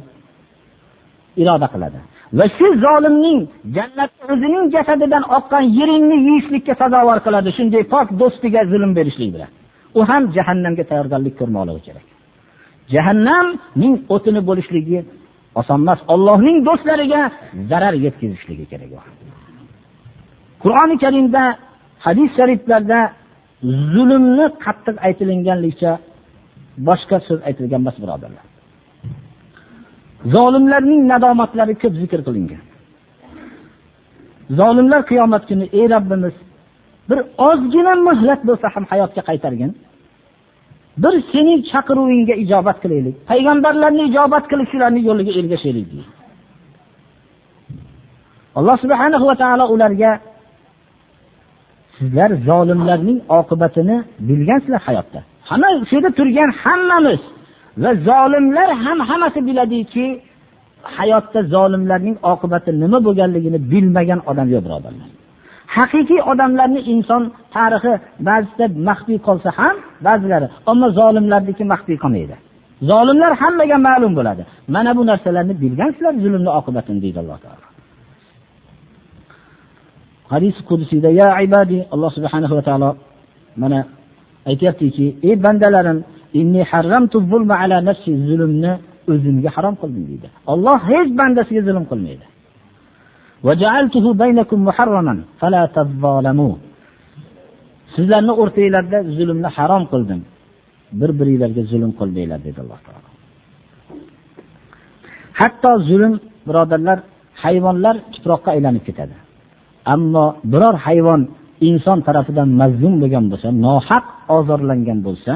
iroda qiladi. Va shu zolimning jannatda o'zining jasadidan oqqan yiringni yeyishlikka sazovor qiladi shunday pok do'stiga zulm berishlik bilan. U ham jahannamga tayyorgarlik ko'rmoqligi kerak. Jahannamning o'tini bo'lishligi oson emas ollohning do'stlariga zarar yetkazishligi kerak qur'oni karimda hadis shariflarda zulmni qattiq aytilinganligicha boshqa so'z aytilgan emas birodarlar. Zolimlarning nadomatlari ko'p zikr qilingan. Zolimlar qiyomat kuni ey Rabbimiz bir ozgina muhlat bo'lsa ham hayotga qaytargin. Bir sening chaqiruvingga ijobat qilaylik. Payg'ambarlarni ijobat qilib shularni yo'liga ergashaylik deydi alloh subhanahu va taolo ularga sizlar zolimlarning oqibatini bilgansizlar hayotda. Hamma shu yerda turgan hammamiz va zolimlar ham hammasi biladiki hayotda zolimlarning oqibati nima bo'lganligini bilmagan odam yo'q birodarlar. Haqiqiy odamlarni inson tarixi ba'zida maxfiy qolsa ham ba'zilari ammo zolimlarniki maxfiy qolmaydi. Zolimlar hammaga ma'lum bo'ladi. Mana bu narsalarni bilgansizlar zulmni oqibatini deydi alloh taolo. Hadis qudsiyda ya ibadi alloh subhanahu va taolo mana aytyaptiki ey bandalarim inni harramtu zulma ala nafsi zulmni o'zimga harom qildim deydi. Olloh hech bandasiga zulm qilmaydi. Sizlarni o'rtanglarda zulmni harom qildim bir biringlarga zulm qilmanglar dedi alloh taolo. Hatto zulm birodarlar hayvonlar tuproqqa aylanib ketadi. Ammo biror hayvon inson tarafidan mazlum bo'lgan bo'lsa nohaq ozorlangan bo'lsa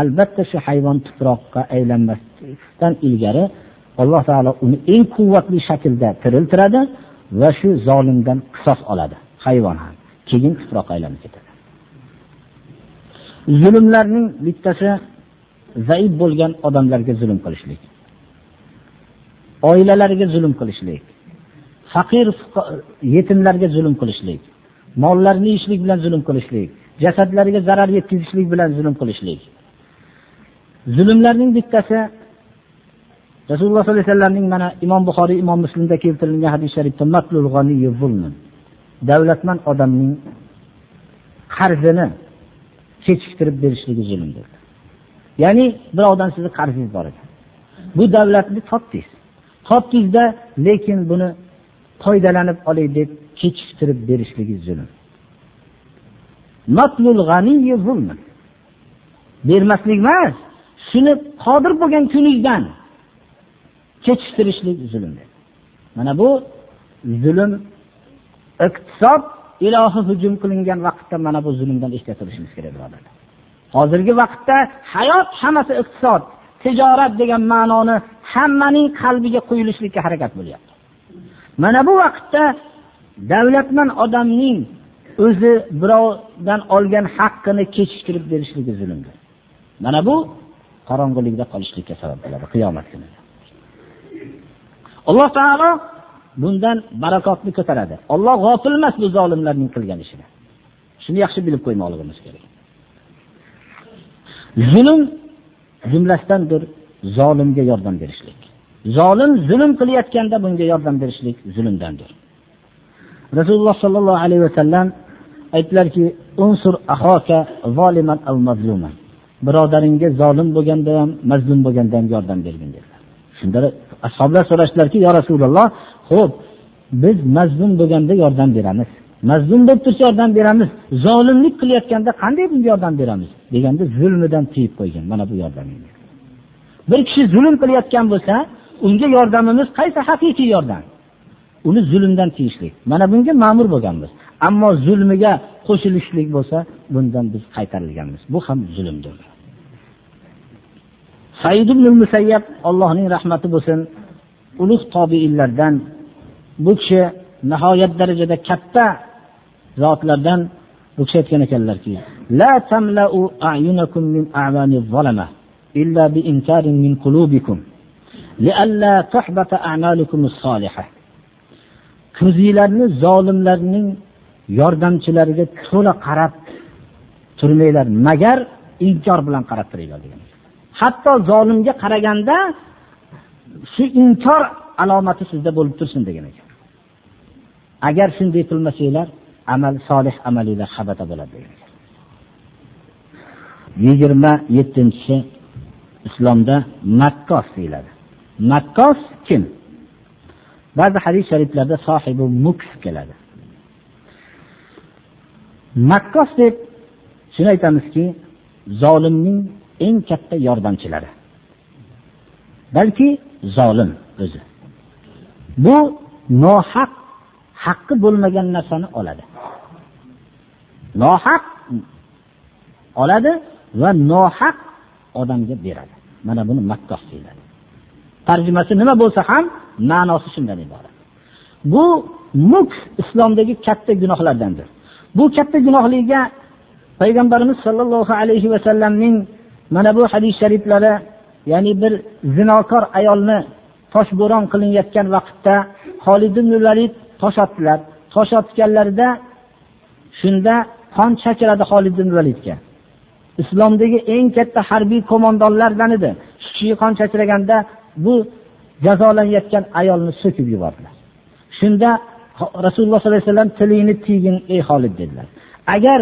albatta shu hayvon tuproqqa aylanmasdan ilgari alloh taolo uni eng quvvatli shaklda tiriltiradi va shu zolimdan qisos oladi. Hayvon ham keyin tuproqqa aylanib ketadi. Zulmlarning bittasi zaif bo'lgan odamlarga zulm qilishlik. Oilalariga zulm qilishlik. Faqir yetimlarga zulm qilishlik. Mollarni yeyishlik bilan zulm qilishlik jasadlariga zarar yetkazishlik bilan zulm qilishlik. Zulmlarning bittasi rasululloh sollallohu alayhi vasallamning mana imom buxoriy imom muslimda keltirilgan hadis sharifda davlatmand odamning qarzini kechiktirib berishligi zulmdir. Ya'ni bir odam sizni qarzingiz bor ekan. Bu davlatni topdingiz. Topdingizda lekin buni foydalanib olay deb kechiktirib berishligi zulm. Bermaslik emas shuni qodir bo'lgan kuningizdan kechiktirishlik zulm. Mana bu zulm iqtisod ilohi hujum qilingan vaqtda mana bu zulmdan esda turishimiz kerak birodarlar hozirgi vaqtda hayot hammasi iqtisod tijorat degan ma'noni hammaning qalbiga quyilishlikka harakat bo'lyapti. Mana bu vaqtda davlatman odamning o'zi birovdan olgan haqqini kechiktirib berishligi zulmdir. Mana bu qorong'ulikda qolishlikka sabab bo'ladi qiyomat kunida alloh taolo bundan barakotni ko'taradi. Olloh g'ofil emas bu zolimlarning qilgan ishini. Shuni yaxshi bilib qo'ymoqligimiz kerak. Zulm jumlasidandir zolimga yordam berishlik. Zolim zulm qilayotganda bunga yordam berishlik zulmdandir. Rasululloh sollallohu alayhi vasallam aytdilarki unsur ahoka zoliman al mazluman. Birodaringga zolim bo'lganda ham mazlum bo'lganda ham yordam bergin dedilar. Shunda ashoblar so'rashdilarki yo rasululloh ho'p biz mazlum bo'lganda yordam beramiz. Mazlum bo'lib tursa yordam beramiz. Zolimlik qilayotganda qanday bunga yordam beramiz? deganda zulmidan tiyib qo'ygin mana bu yordam bir kishi zulm qilayotgan bo'lsa unga yordamimiz qaysi haqiqiy yordam? uni zulmdan tiyishlik mana bunga ma'mur bo'lganmiz ammo zulmiga qo'shilishlik bo'lsa bundan biz qaytarilganmiz bu ham zulmdir said ibn musayyab allohning rahmati bo'lsin ulug' tobiinlardan bu kishi nihoyat darajada katta zotlardan bu kishi aytgan ekanlarki la tamlau a'yunakum min a'wani zalama illa bi inkarin min qulubikum لئلا تحبط أعمالكم الصالحة ko'zinglarni zolimlarning yordamchilariga to'la qarab turmanglar. Magar inkor bilan qarab turinglar degan. Hatto zolimga qaraganda shu inkor alomati sizda bo'lib tursin degan ekan. Agar shunday qilmasanglar amal solih amalinglar habata bo'ladi degan ekan. Yigirma yettinchisi islomda makkos deyiladi. Makkos kim? Ba'zi hadis shariflarda sohibi muks keladi. Makkos deb shuni aytamizki zolimning eng katta yordamchilari. Balki zolim o'zi. Bu nohaq haqqi bo'lmagan narsani oladi. Nohaq oladi va nohaq odamga beradi. Mana buni makkos deyiladi. Tarjimasi nima bo'lsa ham ma'nosi shundan iborat bu muk islomdagi katta gunohlardandir bu katta gunohliga payg'ambarimiz sollallohu alayhi vasallamning mana bu hadis shariflari ya'ni bir zinokor ayolni toshbo'ron qilinayotgan vaqtda Xolid ibn Valid tosh otdilar. Tosh otganlarida shunda qon chaqiradi Xolid ibn Validga. Islomdagi eng katta harbiy qo'mondonlardan edi. Shu kishi qon chaqirganda bu jazolanayotgan ayolni so'kib yubordilar. Shunda Rasululloh sollallohu alayhi vasallam tilingni tiygin ey holid dedilar. Agar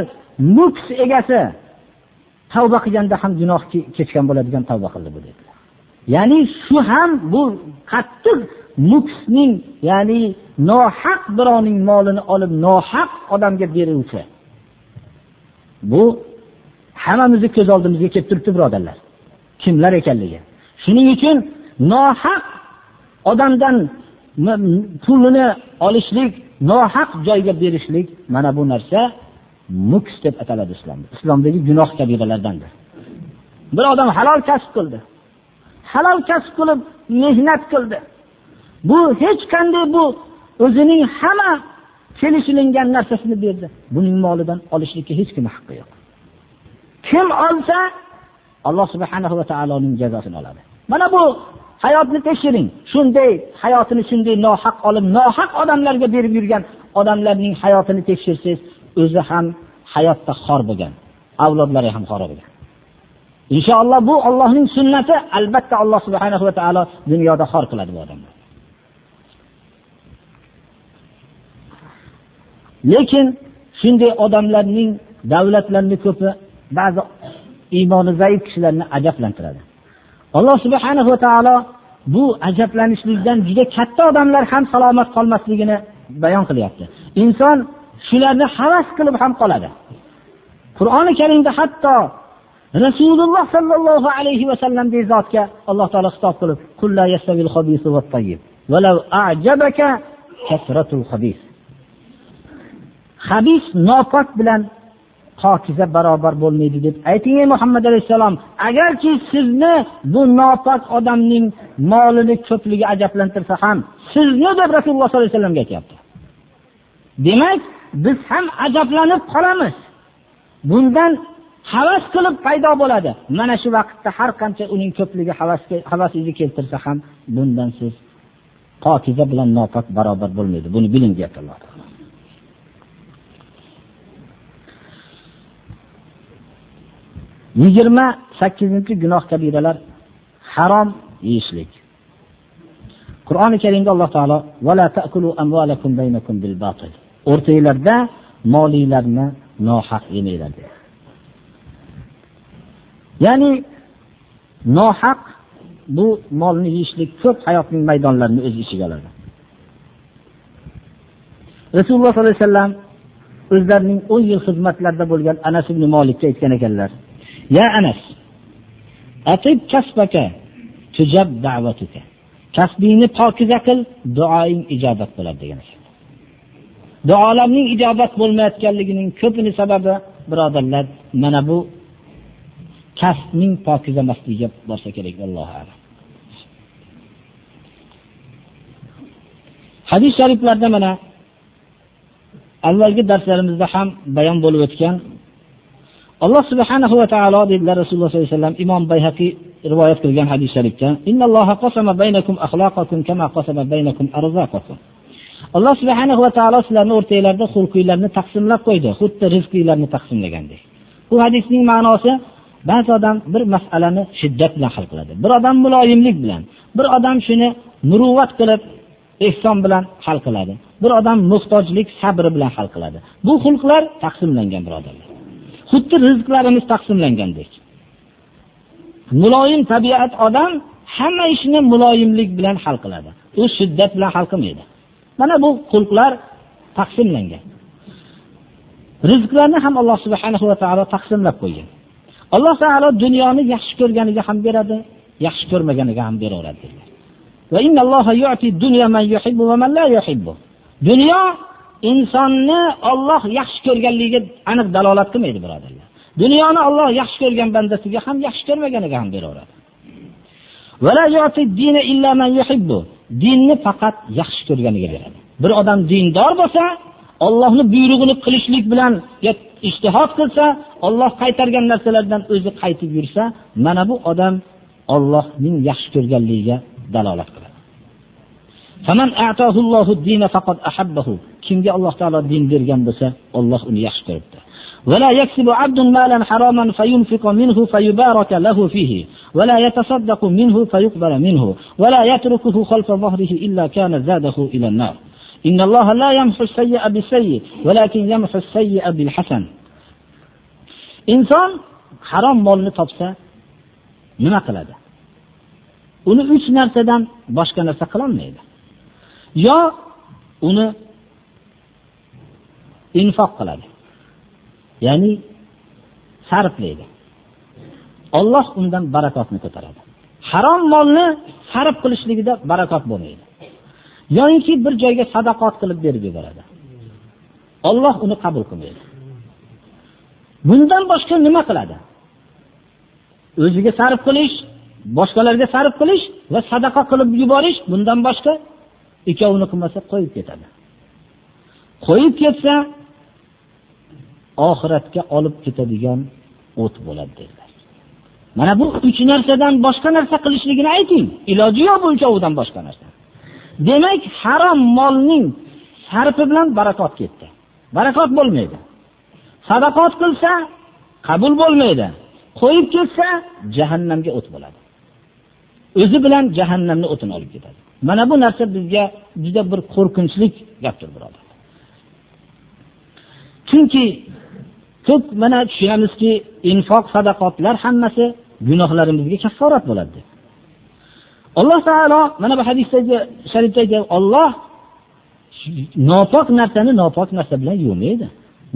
muks egasi tavba qilganda ham gunoh kechgan bo'ladigan tavba qildi bu dedilar. Ya'ni shu ham bu qattiq muksning ya'ni nohaq birovning molini olib nohaq odamga beruvchi. Bu hammamizni ko'z oldimizga kelib turibdi birodarlar. Kimlar ekanligi. Shuning uchun nohaq odamdan pulini olishlik, nohaq joyga berishlik mana bu narsa muks deb ataladi islomda. Islomdagi gunoh kabiralardandir. Bir odam halol kasb qildi. halol kasb qilib mehnat qildi. Bu hech qanday bu o'zining hamma kelishilingan narsasini berdi. Buning molidan olishlikka hech kim haqqi yo'q. Kim olsa Alloh subhanahu va taoloning jazosini oladi. Mana bu hayotni tekshiring. Shunday hayotini shunday nohaq olib, nohaq odamlarga berib yurgan odamlarning hayotini tekshirsangiz, o'zi ham hayotda xor bo'lgan, avlodlari ham xor bo'lgan. Inshaalloh bu Allohning sunnati, albatta Alloh subhanahu va taolo dunyoda xor qiladi bu odamni. Lekin shunday odamlarning davlatlarning ko'pi ba'zi iymoni zaif kishilarni ajablantiradi. Alloh subhanahu va taolo bu ajablanishlikdan juda katta odamlar ham salomat qolmasligini bayon qilyapti. Inson shularni havas qilib ham qoladi. Qur'oni Karimda hatto Rasululloh sallallohu alayhi va sallamdek zotga Alloh taolo xitob qilib, "Qul la khabisu va tayyib, walau a'jabaka kasratul khabis." Habis nopok bilan pokiza barobar bo'lmaydi deb ayting ey Muhammad alayhisalom, agarki sizni bu nopok odamning molini ko'pligi ajablantirsa ham, sizni deb Rasululloh sollallohu alayhi vasallamga aytyapti. Demak, biz ham ajablanib qolamiz. Bundan havas qilib paydo bo'ladi. Mana shu vaqtda har qancha uning ko'pligi havasga havasingizni keltirsa ham bundan siz pokiza bilan nopok barobar bo'lmaydi. Buni biling deyapti Alloh taolo. Yigirma sakkizinchi gunoh kabiralar harom yeyishlik. Qur'oni karimda alloh taolo o'rtanglarda molinglarni nohaq yemanglar ya'ni nohaq bu molni yeyishlik ko'p hayotning maydonlarini o'z ichiga oladi. Rasululloh sollallohu alayhi vasallam o'zlarining o'n yil xizmatlarida bo'lgan anas ibn molikka aytgan ekanlar ya anas atib kasbaka tujab da'vatuka kasbingni pokiza qil duoing ijobat bo'ladi degan ekan duolarning ijobat bo'lmayotganligining ko'pini sababi birodarlar mana bu kasbning pokiza emasligiga borsa kerak allohu alam hadis shariflarda mana avvalgi darslarimizda ham bayon bo'lib o'tgan alloh subhanahu va taolo dedilar rasululloh sollallohu alayhi vasallam imom bayhaqiy rivoyat qilgan hadis sharifda innalloha qasama baynakum axloqakum kama qasama baynakum arzaqakum. Alloh subhanahu va taolo sizlarni o'rtanglarda xulqiylarni taqsimlab qo'ydi xuddi rizqiylarni taqsimlagandek. Bu hadisning ma'nosi ba'zi odam bir masalani shiddat bilan hal qiladi. Bir odam muloyimlik bilan bir odam shuni muruvvat qilib ehson bilan hal qiladi. Bir odam muhtojlik sabri bilan hal qiladi. Bu xulqlar taqsimlangan birodarlar. Xuddi rizqlarimiz taqsimlangandek. Muloyim tabiat odam hamma ishni muloyimlik bilan hal qiladi. U shiddat bilan hal qilmaydi. Mana bu xulqlar taqsimlangan. Rizqlarni ham alloh subhanahu va taolo taqsimlab qo'ygan. Alloh taolo dunyoni yaxshi ko'rganiga ham beradi yaxshi ko'rmaganiga ham beraveradi. Dunyo insonni olloh yaxshi ko'rganligiga aniq dalolat qilmaydi birodarlar. Dunyoni olloh yaxshi ko'rgan bandasiga ham yaxshi ko'rmaganiga ham beraveradi. Dinni faqat yaxshi ko'rganiga beradi. Bir odam dindor bo'lsa ollohni buyrug'ini qilishlik bilan ishtihod qilsa olloh qaytargan narsalardan o'zi qaytib yursa mana bu odam ollohning yaxshi ko'rganligiga dalolat qiladi. kimga alloh taolo din bergan bo'lsa olloh uni yaxshi ko'ribdi ولا يكسب عبد مالا حراما فينفق منه فيبارك له فيه ولا يتصدق منه فيقبل منه ولا يتركه خلف ظهره إلا كان زاده إلى النار إن الله لا يمحو السيء بالسيء ولكن يمحو السيء بالحسن inson harom molni topsa nima qiladi uni uch narsadan boshqa narsa qilolmaydi yo uni infoq qiladi. Ya'ni sarflaydi. Olloh undan barakotni ko'taradi. Harom molni sarf qilishligida barakot bo'lmaydi. Yoyinki bir joyga sadaqot qilib berib yuboradi. Olloh uni qabul qilmaydi. Bundan boshqa nima qiladi? O'ziga sarf qilish boshqalarga sarf qilish va sadaqa qilib yuborish bundan boshqa. Ikkovini qilmasa qo'yib ketadi. Qo'yib ketsa oxiratga olib ketadigan o't bo'ladi dedilar. Mana bu uch narsadan boshqa narsa qilishligini ayting. Iloji yo'q bu uchovidan boshqa narsa. Demak harom molning sarfi bilan barakot ketdi. Barakot bo'lmaydi. Sadaqot qilsa qabul bo'lmaydi. Qo'yib ketsa jahannamga o't bo'ladi. O'zi bilan jahannamni o'tini olib ketadi. Mana bu narsa bizga juda bir qo'rqinchli gapdir birodar. Chunki ko'p mana tushunamizki infoq sadaqotlar hammasi gunohlarimizga kafforat bo'ladi. Deb alloh taolo mana bu hadisdagi sharifdagi aytgan olloh nopok narsani nopok narsa bilan yuvmaydi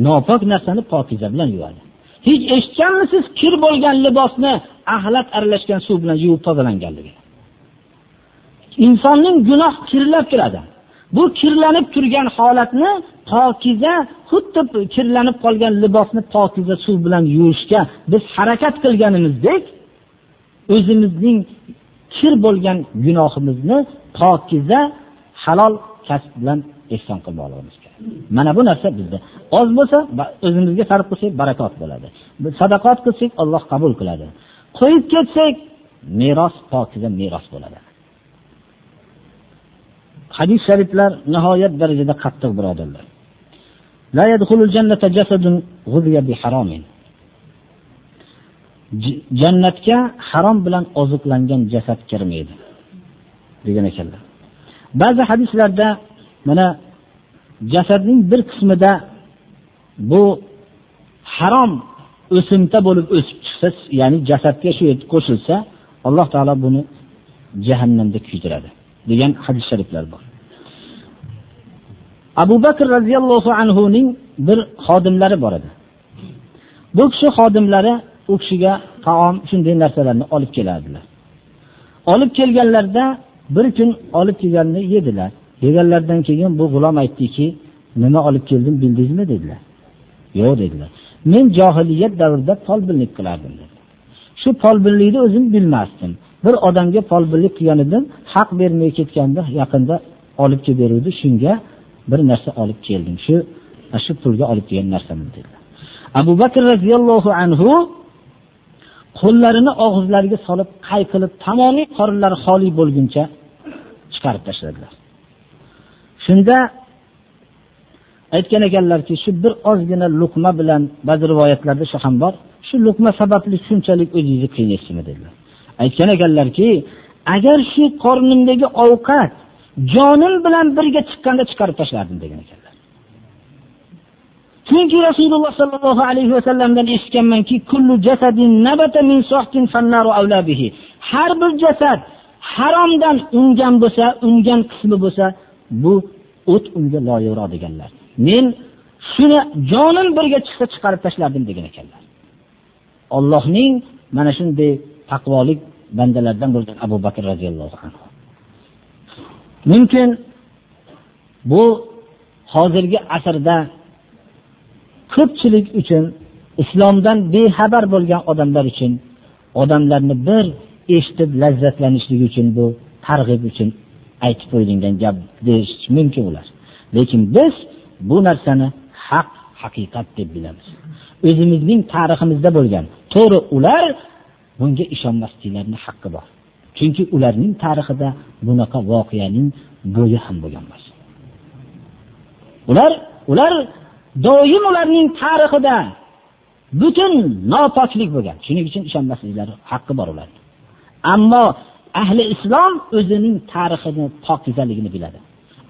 nopok narsani pokiza bilan yuvadi. Hech eshitganmisiz kir bo'lgan libosni axlat aralashgan suv bilan yuvib tozalanganligini insonning gunoh kirlab kiradi bu kirlanib turgan holatni pokiza xuddi kirlanib qolgan libosni pokiza suv bilan yuvishga biz harakat qilganimizdek o'zimizning kir bo'lgan gunohimizni pokiza halol kasb bilan ehson qilib olamiz mana bu narsa bizda. Oz bo'lsa o'zimizga sarf qilsak barakot bo'ladi. Sadaqot qilsak alloh qabul qiladi. Qo'yib ketsak meros pokiza meros bo'ladi. Hadis shariflar nihoyat darajada qattiq birodarlar. Jannatga harom bilan oziqlangan jasad kirmaydi. degan ekanlar. Ba'zi hadislarda mana jasadning bir qismida bu harom o'simta bo'lib o'sib chiqsa ya'ni jasadga shu qo'shilsa alloh taolo buni jahannamda kuydiradi degan hadis shariflar bor. Abu bakr roziyallohu anhuning bir xodimlari bor edi. Bu kishi xodimlari u kishiga taom shunday narsalarni olib kelardilar. Olib kelganlarida bir kun olib kelganini yedilar. Yeganlaridan keyin bu g'ulom aytdiki nima olib keldim bildingizmi dedilar. Yo'q dedilar. Men johiliyat davrida folbinlik qilardim dedi. Shu folbinlikni o'zim bilmasdim. Bir odamga folbinlik qilgan edim haq bermay ketganda yaqinda olib kelib beruvdi. Shunga bir narsa olib keldim shu shu pulga olib kelgan narsamni dedilar. Abu bakr roziyallohu anhu qo'llarini og'izlariga solib qayqilib tamomiy qorinlari xoli bo'lguncha chiqarib tashladilar. Shunda aytgan ekanlarki shu bir ozgina luqma bilan ba'zi rivoyatlarda shu ham bor shu luqma sababli shunchalik o'zingizni qiynaysizmi dedilar. Aytgan ekanlarki agar shu qornimdagi ovqat jonim bilan birga chiqqanda chiqarib tashlardim degan ekanlar. Chunki rasululloh sallallohu alayhi vasallamdan eshitganmanki har bir jasad haromdan ungan bo'lsa ungan qismi bo'lsa bu o't unga loyiqroq deganlar. Men shuni jonim birga chiqsa chiqarib tashlardim degan ekanlar. Allohning mana shunday taqvolik bandalardan bo'lgan abu bakr radhiyallohu anhu. Mumkin bu hozirgi asrda ko'pchilik uchun islomdan bexabar bo'lgan odamlar uchun odamlarni bir eshitib lazzatlanishligi uchun bu targ'ib uchun aytib qo'yilgan gap deyish mumkin ular. Lekin biz bu narsani haq haqiqat deb bilamiz. O'zimizning tariximizda bo'lgan. To'g'ri ular bunga ishonmasliklarini haqqi bor. Chunki ularning tarixida bunaqa voqeaning bo'yi ham bo'lgan emas ular ular doim ularning tarixida butun nopoklik bo'lgan. Shuning uchun ishonmasliklari haqqi bor ularni ammo ahli islom o'zining tarixini pokizaligini biladi.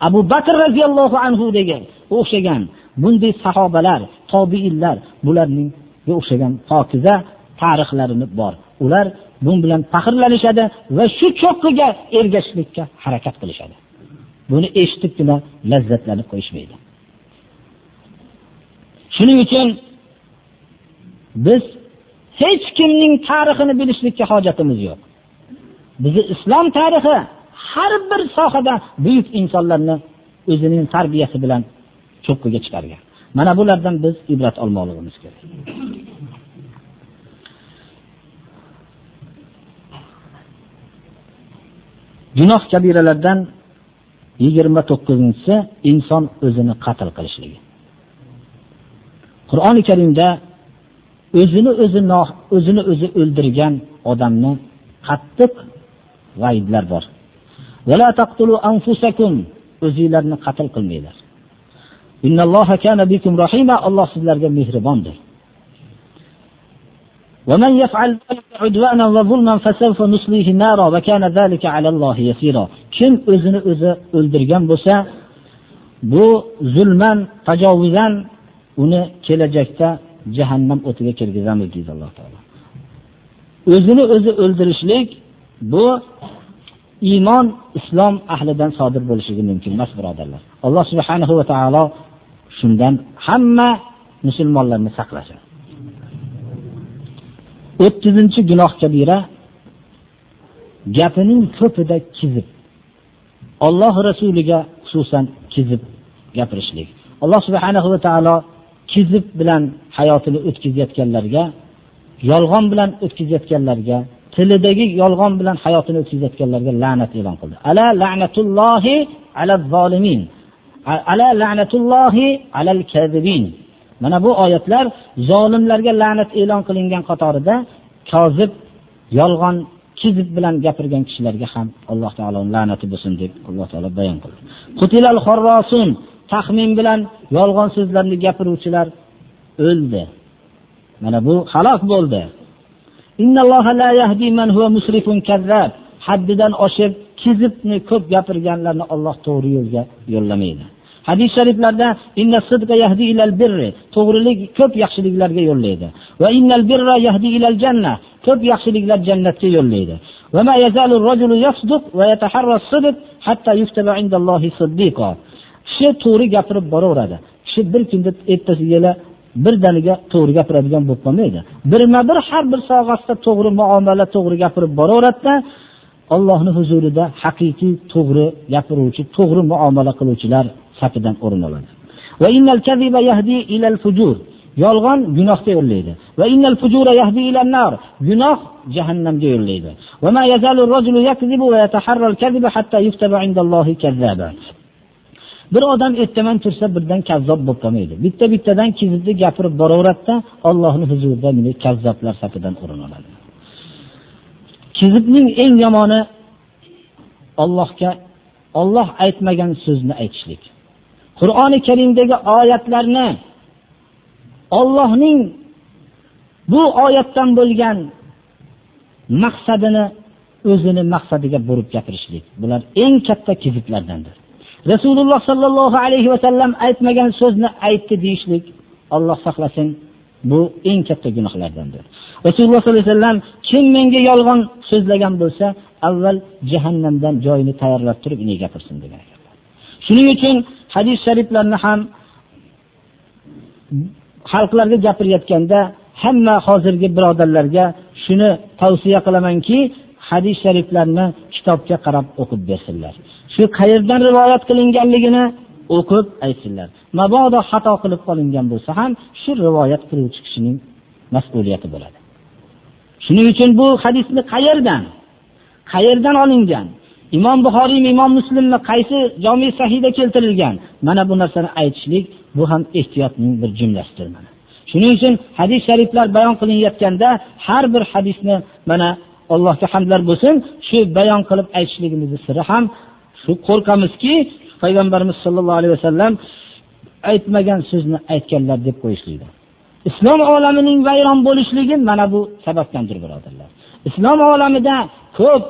Abu bakr roziyallohu degan o'xshagan bunday sahobalar tobiinlar bularning o'xshagan pokiza tarixlarini bor. Ular bu bilan faxrlanishadi va shu cho'qqiga ergashishlikka harakat qilishadi. Buni eshitibgina lazzatlanib qo'yishmaydi. Shuning uchun biz hech kimning tarixini bilishlikka hojatimiz yo'q. Bizni islom tarixi har bir sohada buyuk insonlarni o'zining tarbiyasi bilan cho'qqiga chiqargan. Mana bulardan biz ibrat olmoqligimiz kerak. Gunoh kabiralardan 29-si inson o'zini qatl qilishligi. Qur'oni karimda o'zini o'zi o'zini o'zi o'ldirgan odamni qattiq vaidlar bor. Wala taqtulu anfusakum o'zinglarni qatl qilmanglar. Alloh sizlarga mehribondir. ومن يفعل ذلك عدوانا وظلما فسوف نصليه نارا وكان ذلك على الله يسيرا kim o'zini o'zi o'ldirgan bo'lsa bu zulman tajovuzan uni kelajakda jahannam o'tiga kirgizamiz deydi alloh taolo o'zini o'zi o'ldirishlik bu iymon islom ahlidan sodir bo'lishligi mumkin emas birodarlar alloh subhanahu va taolo shundan hamma musulmonlarni saqlasin o'ttizinchi gunoh kabira gapining ko'pida kizib olloh rasuliga xususan kizib gapirishlik. Alloh subhanahu va taolo kizib bilan hayotini o'tkazayotganlarga yolg'on bilan o'tkazayotganlarga tilidagi yolg'on bilan hayotini o'tkazayotganlarga la'nat e'lon qildi. Ala la'natullohi ala zolimin. Ala la'natullohi alal kazibin mana bu oyatlar zolimlarga la'nat e'lon qilingan qatorida kozib yolg'on kizib bilan gapirgan kishilarga ham alloh taoloni la'nati bo'lsin deb alloh taolo bayon qildi. Qutilal xorrosun taxmin bilan yolg'on so'zlarni gapiruvchilar o'ldi. Mana bu halok bo'ldi. Haddidan oshib kizibni ko'p gapirganlarni olloh to'g'ri yo'lga yo'llamaydi. hadis shariflarda to'g'rilik ko'p yaxshiliklarga yo'llaydi va innal birra yahdi ilal janna ko'p yaxshiliklar jannatga yo'llaydi وما يزال الرجل يصدق ويتحرى الصدق حتى يكتب عند الله صديقا kishi to'g'ri gapirib boraveradi kishi bir kunda ertasi yili birdaniga to'g'ri gapiradigan bo'lib qolmaydi birma bir har bir sohasida to'g'ri muomala to'g'ri gapirib boraveradida ollohni huzurida haqiqiy to'g'ri gapiruvchi to'g'ri muomala qiluvchilar safidan o'rin oladi. Va innal kaziba yahdi ila al-fujur. yolg'on gunohga yo'llaydi. Va innal fujura yahdi ila an-nar. gunoh jahannamga yo'llaydi. Va ma yazalu ar-rajulu yakzibu va yataharra al kaziba hatta yuftaba indallohi kazzaba. Bir odam ertaman tursa birdan kazzob bo'lib qolmaydi. Bitta bittadan kizibni gapirib boraveradida Allohning huzurida meni kazzoblar safidan o'rin oladi. Kizibning eng yomoni Allohga Alloh aytmagan so'zni aytishlik. Qur'oni Karimdagi oyatlarni Allohning bu oyatdan bo'lgan maqsadini o'zini maqsadiga burib gapirishlik. Bular eng katta kiziblardandir. Rasululloh sallallohu alayhi va sallam aytmagan so'zni aytdi deyishlik Alloh saqlasin, bu eng katta gunohlardandir. Rasululloh sollallohu alayhi vasallam kim menga yolg'on so'zlagan bo'lsa, avval jahannamdan joyini tayyorlab turib, uni gapirsin degan ekanlar. Shuning uchun hadis shariflarni ham xalqlarga gapirayotganda hamma hozirgi birodarlarga shuni tavsiya qilamanki, hadis shariflarni kitobga qarab o'qib bersinlar. Shu qayerdan rivoyat qilinganligini o'qib aytsinlar. Mabodo xato qilib qolingan bo'lsa ham shu rivoyat qiluvchi kishining mas'uliyati bo'ladi. Shuning uchun bu hadisni qayerdan, qayerdan olingan? Imom Buxoriy, Imom Muslimni qaysi Jami sahihda keltirilgan? Mana bu narsani aytishlik bu ham ehtiyotning bir jumlasidir mana. Shuning uchun hadis shariflar bayon qilinayotganda har bir hadisni mana Allohga hamdlar bo'lsin, shu bayon qilib aytishligimizni siri ham shu qo'rqamizki, payg'ambarimiz sollallohu alayhi vasallam aytmagan so'zni aytganlar deb qo'yishlikda. Islom olamining vayron bo'lishligi mana bu sababdandir, birodarlar. Islom olamida ko'p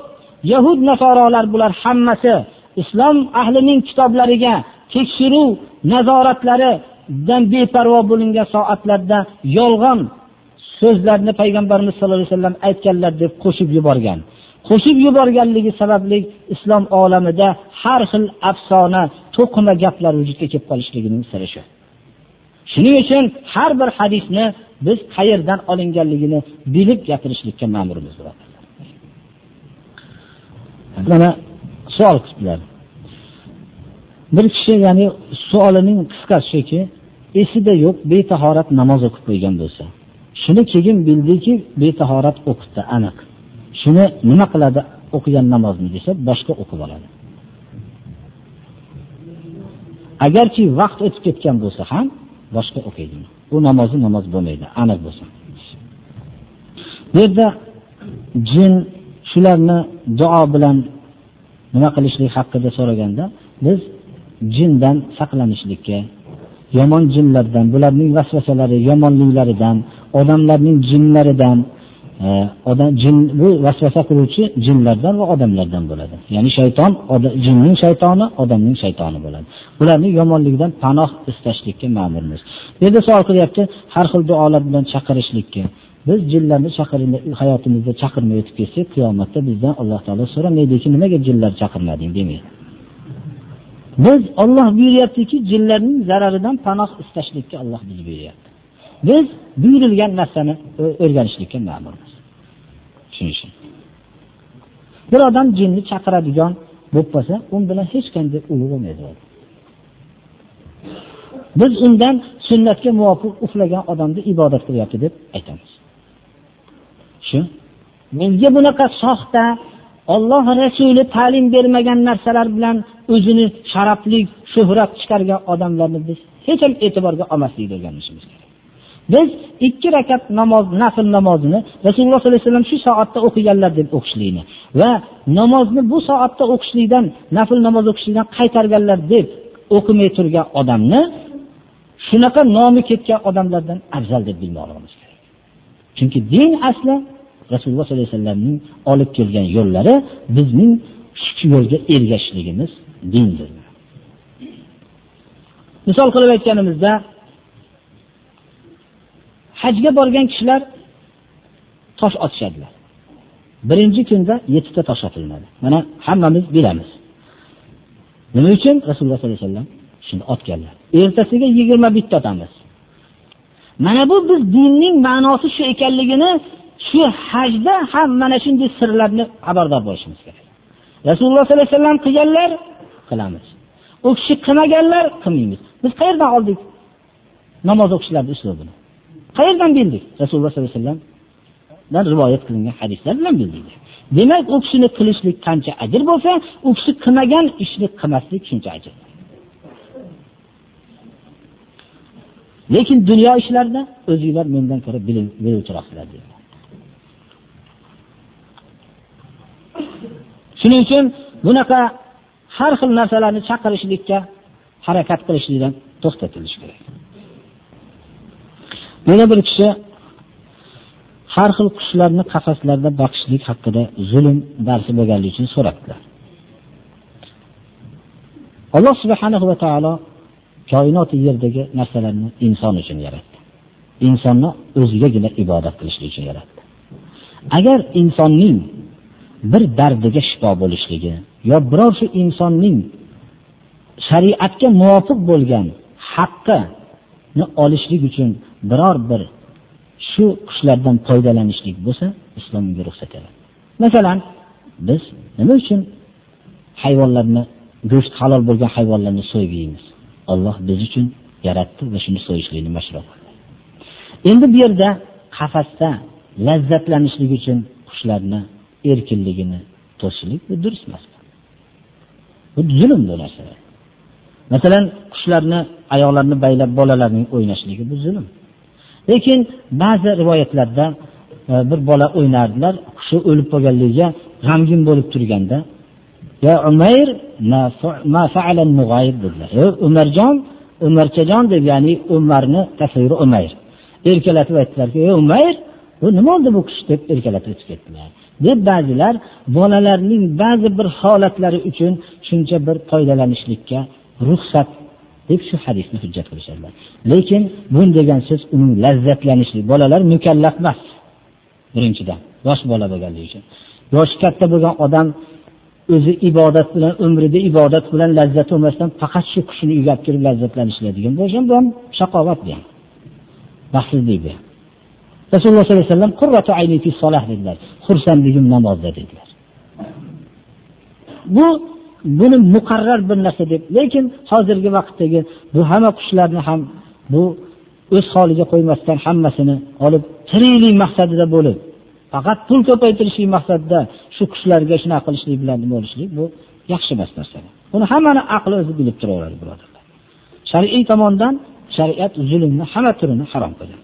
yahud nasorolar bular hammasi islom ahlining kitoblariga tekshiruv nazoratlaridan beparvo bo'lingan soatlarda yolg'on so'zlarni payg'ambarimiz sollallohu alayhi vasallam aytganlar deb qo'shib yuborgan. Qo'shib yuborganligi sababli islom olamida har xil afsona, to'qima gaplar vujudga kelib qolishligining siri shu. Shuning uchun har bir hadisni biz qayerdan olinganligini bilib gapirishlikka ma'murmiz. Mana savol qilibdilar Bir kishi ya'ni savolining qisqasi shuki, esida yo'q betahorat namoz o'qib qo'ygan bo'lsa, shuni keyin bildiki, betahorat o'qitdi aniq. Shuni nima qiladi o'qigan namozni desa, boshqa o'qib oladi. Agarchi vaqt o'tib ketgan bo'lsa ham boshqa o'qiydi. U namozi namoz bo'lmaydi, aniq bo'lsin. Bu yerda jin shularni duo bilan nima qilishlik haqida so'raganda, biz jindan saqlanishlikka, yomon jinlardan, bularning vasvasalari, yomonliklaridan, odamlarning jinlaridan, e, odam jin bu vasvasa qiluvchi jinlardan va odamlardan bo'ladi. Ya'ni shayton, jinning shaytoni, odamning shaytoni bo'ladi. bularni yomonligidan panoh istashlikka ma'murmiz. Bu yerda savol qilyapti, har xil duolar bilan chaqirishlikka. Biz jinlarni chaqirib hayotimizda chaqirmay o'tib ketsak, qiyomatda bizdan Alloh taolo so'ramaydiki, nimaga jinlar chaqirmading demaydi. Biz Alloh buyuryaptiki, jinlarning zararidan panoh istashlikka Alloh bizni buyuryapti. Biz buyurilgan narsani o'rganishlikka ma'murmiz. Shuning. Bir odam jinni chaqiradigan bo'lib qolsa, u bilan hech qanday ulug' bo'lmaydi. Biz undan sunnatga muvofiq uxlagan odamni ibodat qilyapti deb aytamiz. Shu menga bunaqa soxta Alloh rasuli ta'lim bermagan narsalar bilan o'zini sharafli, shuhrat chiqargan odamlarni biz hech ham e'tiborga olmaslikni o'rganishimiz kerak. Biz ikki rakat namoz, nafl namozini Rasululloh sollallohu alayhi vasallam shu soatda o'qiganlar deb o'qishlikni va namozni bu soatda o'qishlikdan, nafl namoz o'qishlikdan qaytarganlar deb o'qimay turgan odamni shunaqa nomi ketgan odamlardan afzal deb bilmoqligimiz kerak. Chunki din asli Rasululloh sollallohu alayhi vasallamning olib kelgan yo'llari bizning shu yo'lga ergashishligimiz dindir. Misol qilib aytganimizda hajga borgan kishilar tosh otishadilar. Birinchi kunda 7 ta tosh otiladi. Mana hammamiz bilamiz. Nima uchun Rasululloh sollallohu alayhi vasallam shuni otganlar. Ertasiga 21 ta otamiz. Mana bu biz dinning ma'nosi shu ekanligini shu hajda ham mana shunday sirlarni xabardor bo'lishimiz kerak. Rasululloh sollallohu alayhi vasallam qilganlar qilamiz. U kishi qilmaganlar qilmaymiz. Biz qayerdan oldik namoz o'qishlarni uslubini? Qayerdan bildik? Rasululloh sollallohu alayhi vasallamdan rivoyat qilingan hadislar bilan bildik. Demak, u kishini qilishlik qancha ajr bo'lsa, u kishi qilmagan ishni qilmaslik shuncha ajr. Lekin dunyo ishlarida o'zinglar mendan ko'ra biluvchiroqsizlar deydi. Shuning uchun bunaqa har xil narsalarni chaqirishlikka harakat qilishlikdan to'xtatilish kerak. Yana bir kishi har xil qushlarni qafaslarda boqishlik haqida zulm darsi bo'lganligi uchun so'rabdilar. Alloh subhanahu va taolo koinoti yerdagi narsalarni inson uchun yaratdi. Insonni o'zigagina ibodat qilishlik uchun yaratdi. Agar insonning bir dardiga shifo bo'lishligi yo biror shu insonning shariatga muvofiq bo'lgan haqqini olishlik uchun biror bir shu qushlardan foydalanishlik bo'lsa, islom unga ruxsat beradi. Masalan, biz nima uchun hayvonlarni go'sht halol bo'lgan hayvonlarni so'yib yeymiz? Alloh biz uchun yaratdi va shuni so'yishlikni mashru qildi. Endi bu yerda qafasda lazzatlanishlik uchun qushlarni erkinligini to'sishlik bu durust emas. Bu zulm bu narsa. Masalan, qushlarni ayollarni baylab bolalarning o'ynashligi bu zulm. Lekin ba'zi rivoyatlarda e, bir bola o'ynardilar, qushi o'lib qolganligiga g'amgin bo'lib turganda, "Ya Umayr, ma dedilar. e, Umarjon, Umarchajon" deb, ya'ni Umarni tasviri Umayr. Erkalatib aytdilarki, "Ey Umayr, bu nima bo'ldi bu qush?" deb erkalatib o'tib ketdilar. Deb ba'zilar bolalarning ba'zi bir holatlari uchun shuncha bir foydalanishlikka ruxsat deb shu hadisni hujjat qilishadilar. Lekin bu degan so'z uning lazzatlanishlik. Bolalar mukallaf emas. Birinchidan, yosh bola bo'lganligi uchun. Yoshi katta bo'lgan odam o'zi ibodat bilan umrida ibodat bilan lazzat olmasdan faqat shu qushni uyga olib kirib lazzatlanishlaydigan bo'lsa, bu ham shaqovat bu ham. Baxtsizlik bu. Rasululloh sollallohu alayhi vasallam qurratu ayni fi solah dedilar. Xursandligim namozda dedilar. Bu buni muqarrar bir narsa deb, lekin hozirgi vaqtdagi bu hamma qushlarni ham bu o'z holiga qo'ymasdan hammasini olib tiriklik maqsadida bo'lib, faqat pul ko'paytirishlik maqsadida shu qushlarga shunaqa qilishlik bilan nima bo'lishlik bu yaxshi emas narsa. Buni hammani aqli o'zi bilib turaveradi, birodarlar. Shar'iy tomondan shariat zulmni hamma turini harom qilgan.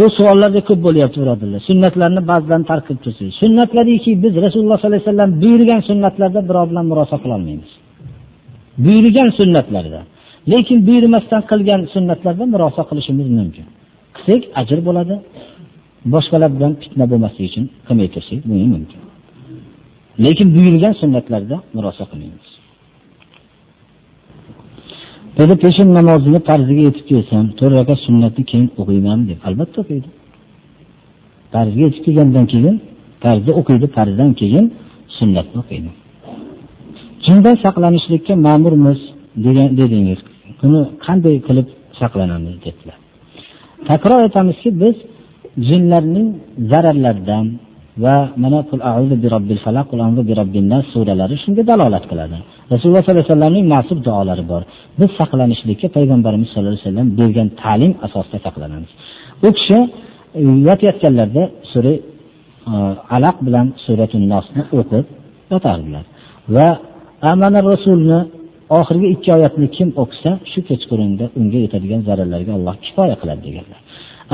Bu savollarda ko'p bo'lyapti birodarlar. Sunnatlarni ba'zidan tark qilib tursangiz. Sunnatlariki biz Rasululloh sollallohu alayhi vasallam buyurgan sunnatlarda biror bilan murosa qila olmaymiz. Buyurgan sunnatlarda. Lekin buyurmasdan qilgan sunnatlarda murosa qilishimiz mumkin. Qilsak ajr bo'ladi. Boshqalar bilan fitna bo'lmasligi uchun qilmay tursak, bu mumkin. Lekin buyurgan sunnatlarda murosa qilmaymiz. Dedi peshin namozini farziga yetib kelsam, 4 rakat sunnatni keyin o'qiyman deb. Albatta o'qiydi. Farzga yetib kelgandan keyin farzni o'qiydi, farzdan keyin sunnatni o'qiydi. Jindan saqlanishlikka ma'murmiz degan dedingiz. Buni qanday qilib saqlanamiz dedilar. Takror aytamizki, biz jinlarning zararlaridan va mana qul a'udhu bi robbil falaq, qul a'udhu bi robbin nas suralari shunga dalolat qiladi. Rasululloh sollallohu alayhi vasallamning ma'sub duolari bor. Biz saqlanishlikka payg'ambarimiz sallallohu alayhi vasallam bergan ta'lim asosida saqlanamiz. U kishi e, yotayotganlarda sura e, alaq bilan suratul nosni o'qib yotardilar va amana rasulni oxirgi ikki oyatni kim o'qisa shu kechqurunda unga yetadigan zararlarga Alloh kifoya qiladi deganlar.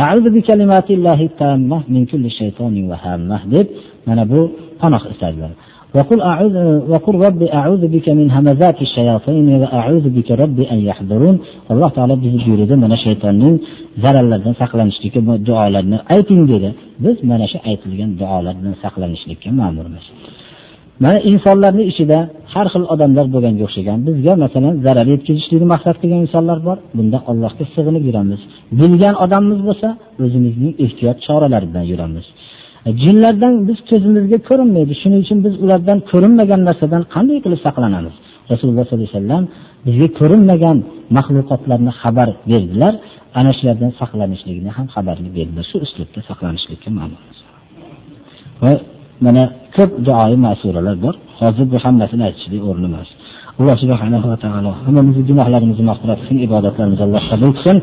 A'udhu bi kalimatillahi tammah min kulli shaytonin va hammah deb mana bu panoh istadilar. وقل أعوذ وقل رب أعوذ بك من همزات الشياطين وأعوذ بك رب أن يحضرون alloh taolo bizni buyurdi mana shaytonning zararlaridan saqlanishlikka duolarni ayting dedi biz mana shu aytilgan duolardan saqlanishlikka ma'murmiz Mana insonlarni ichida har xil odamlar bo'lganga o'xshagan bizga masalan zarar yetkazishlikni maqsad qilgan insonlar bor bunda allohga sig'inib yuramiz bilgan odamimiz bo'lsa o'zimizning ehtiyot choralari bilan yuramiz Jinlardan biz ko'zimizga ko'rinmaydi. Shuning uchun biz ulardan ko'rinmagan narsadan qanday qilib saqlanamiz? Rasululloh sollallohu alayhi vasallam bizga ko'rinmagan maxluqotlarni xabar berdilar. Ana shulardan saqlanishligini ham xabarni berdilar. Shu uslubda saqlanishlikka ma'lum Va mana ko'p duoyi ma'suralar bor. Hozir bu hammasini aytishlik o'rni emas. Alloh subhanahu va taolo hammamizni gunohlarimizni mag'firat qilsin, ibodatlarimizni Alloh qabul qilsin.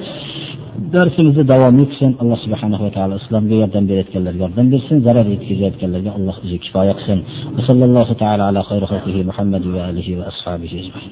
darsimizni davom qilsin alloh subhanahu va taolo islomga yordam berayotganlarga yordam bersin zarar yetkazayotganlarga alloh o'zi kifoya qilsin sallallohu taala ala xayri muhammad va alihi va ashabihi ajmain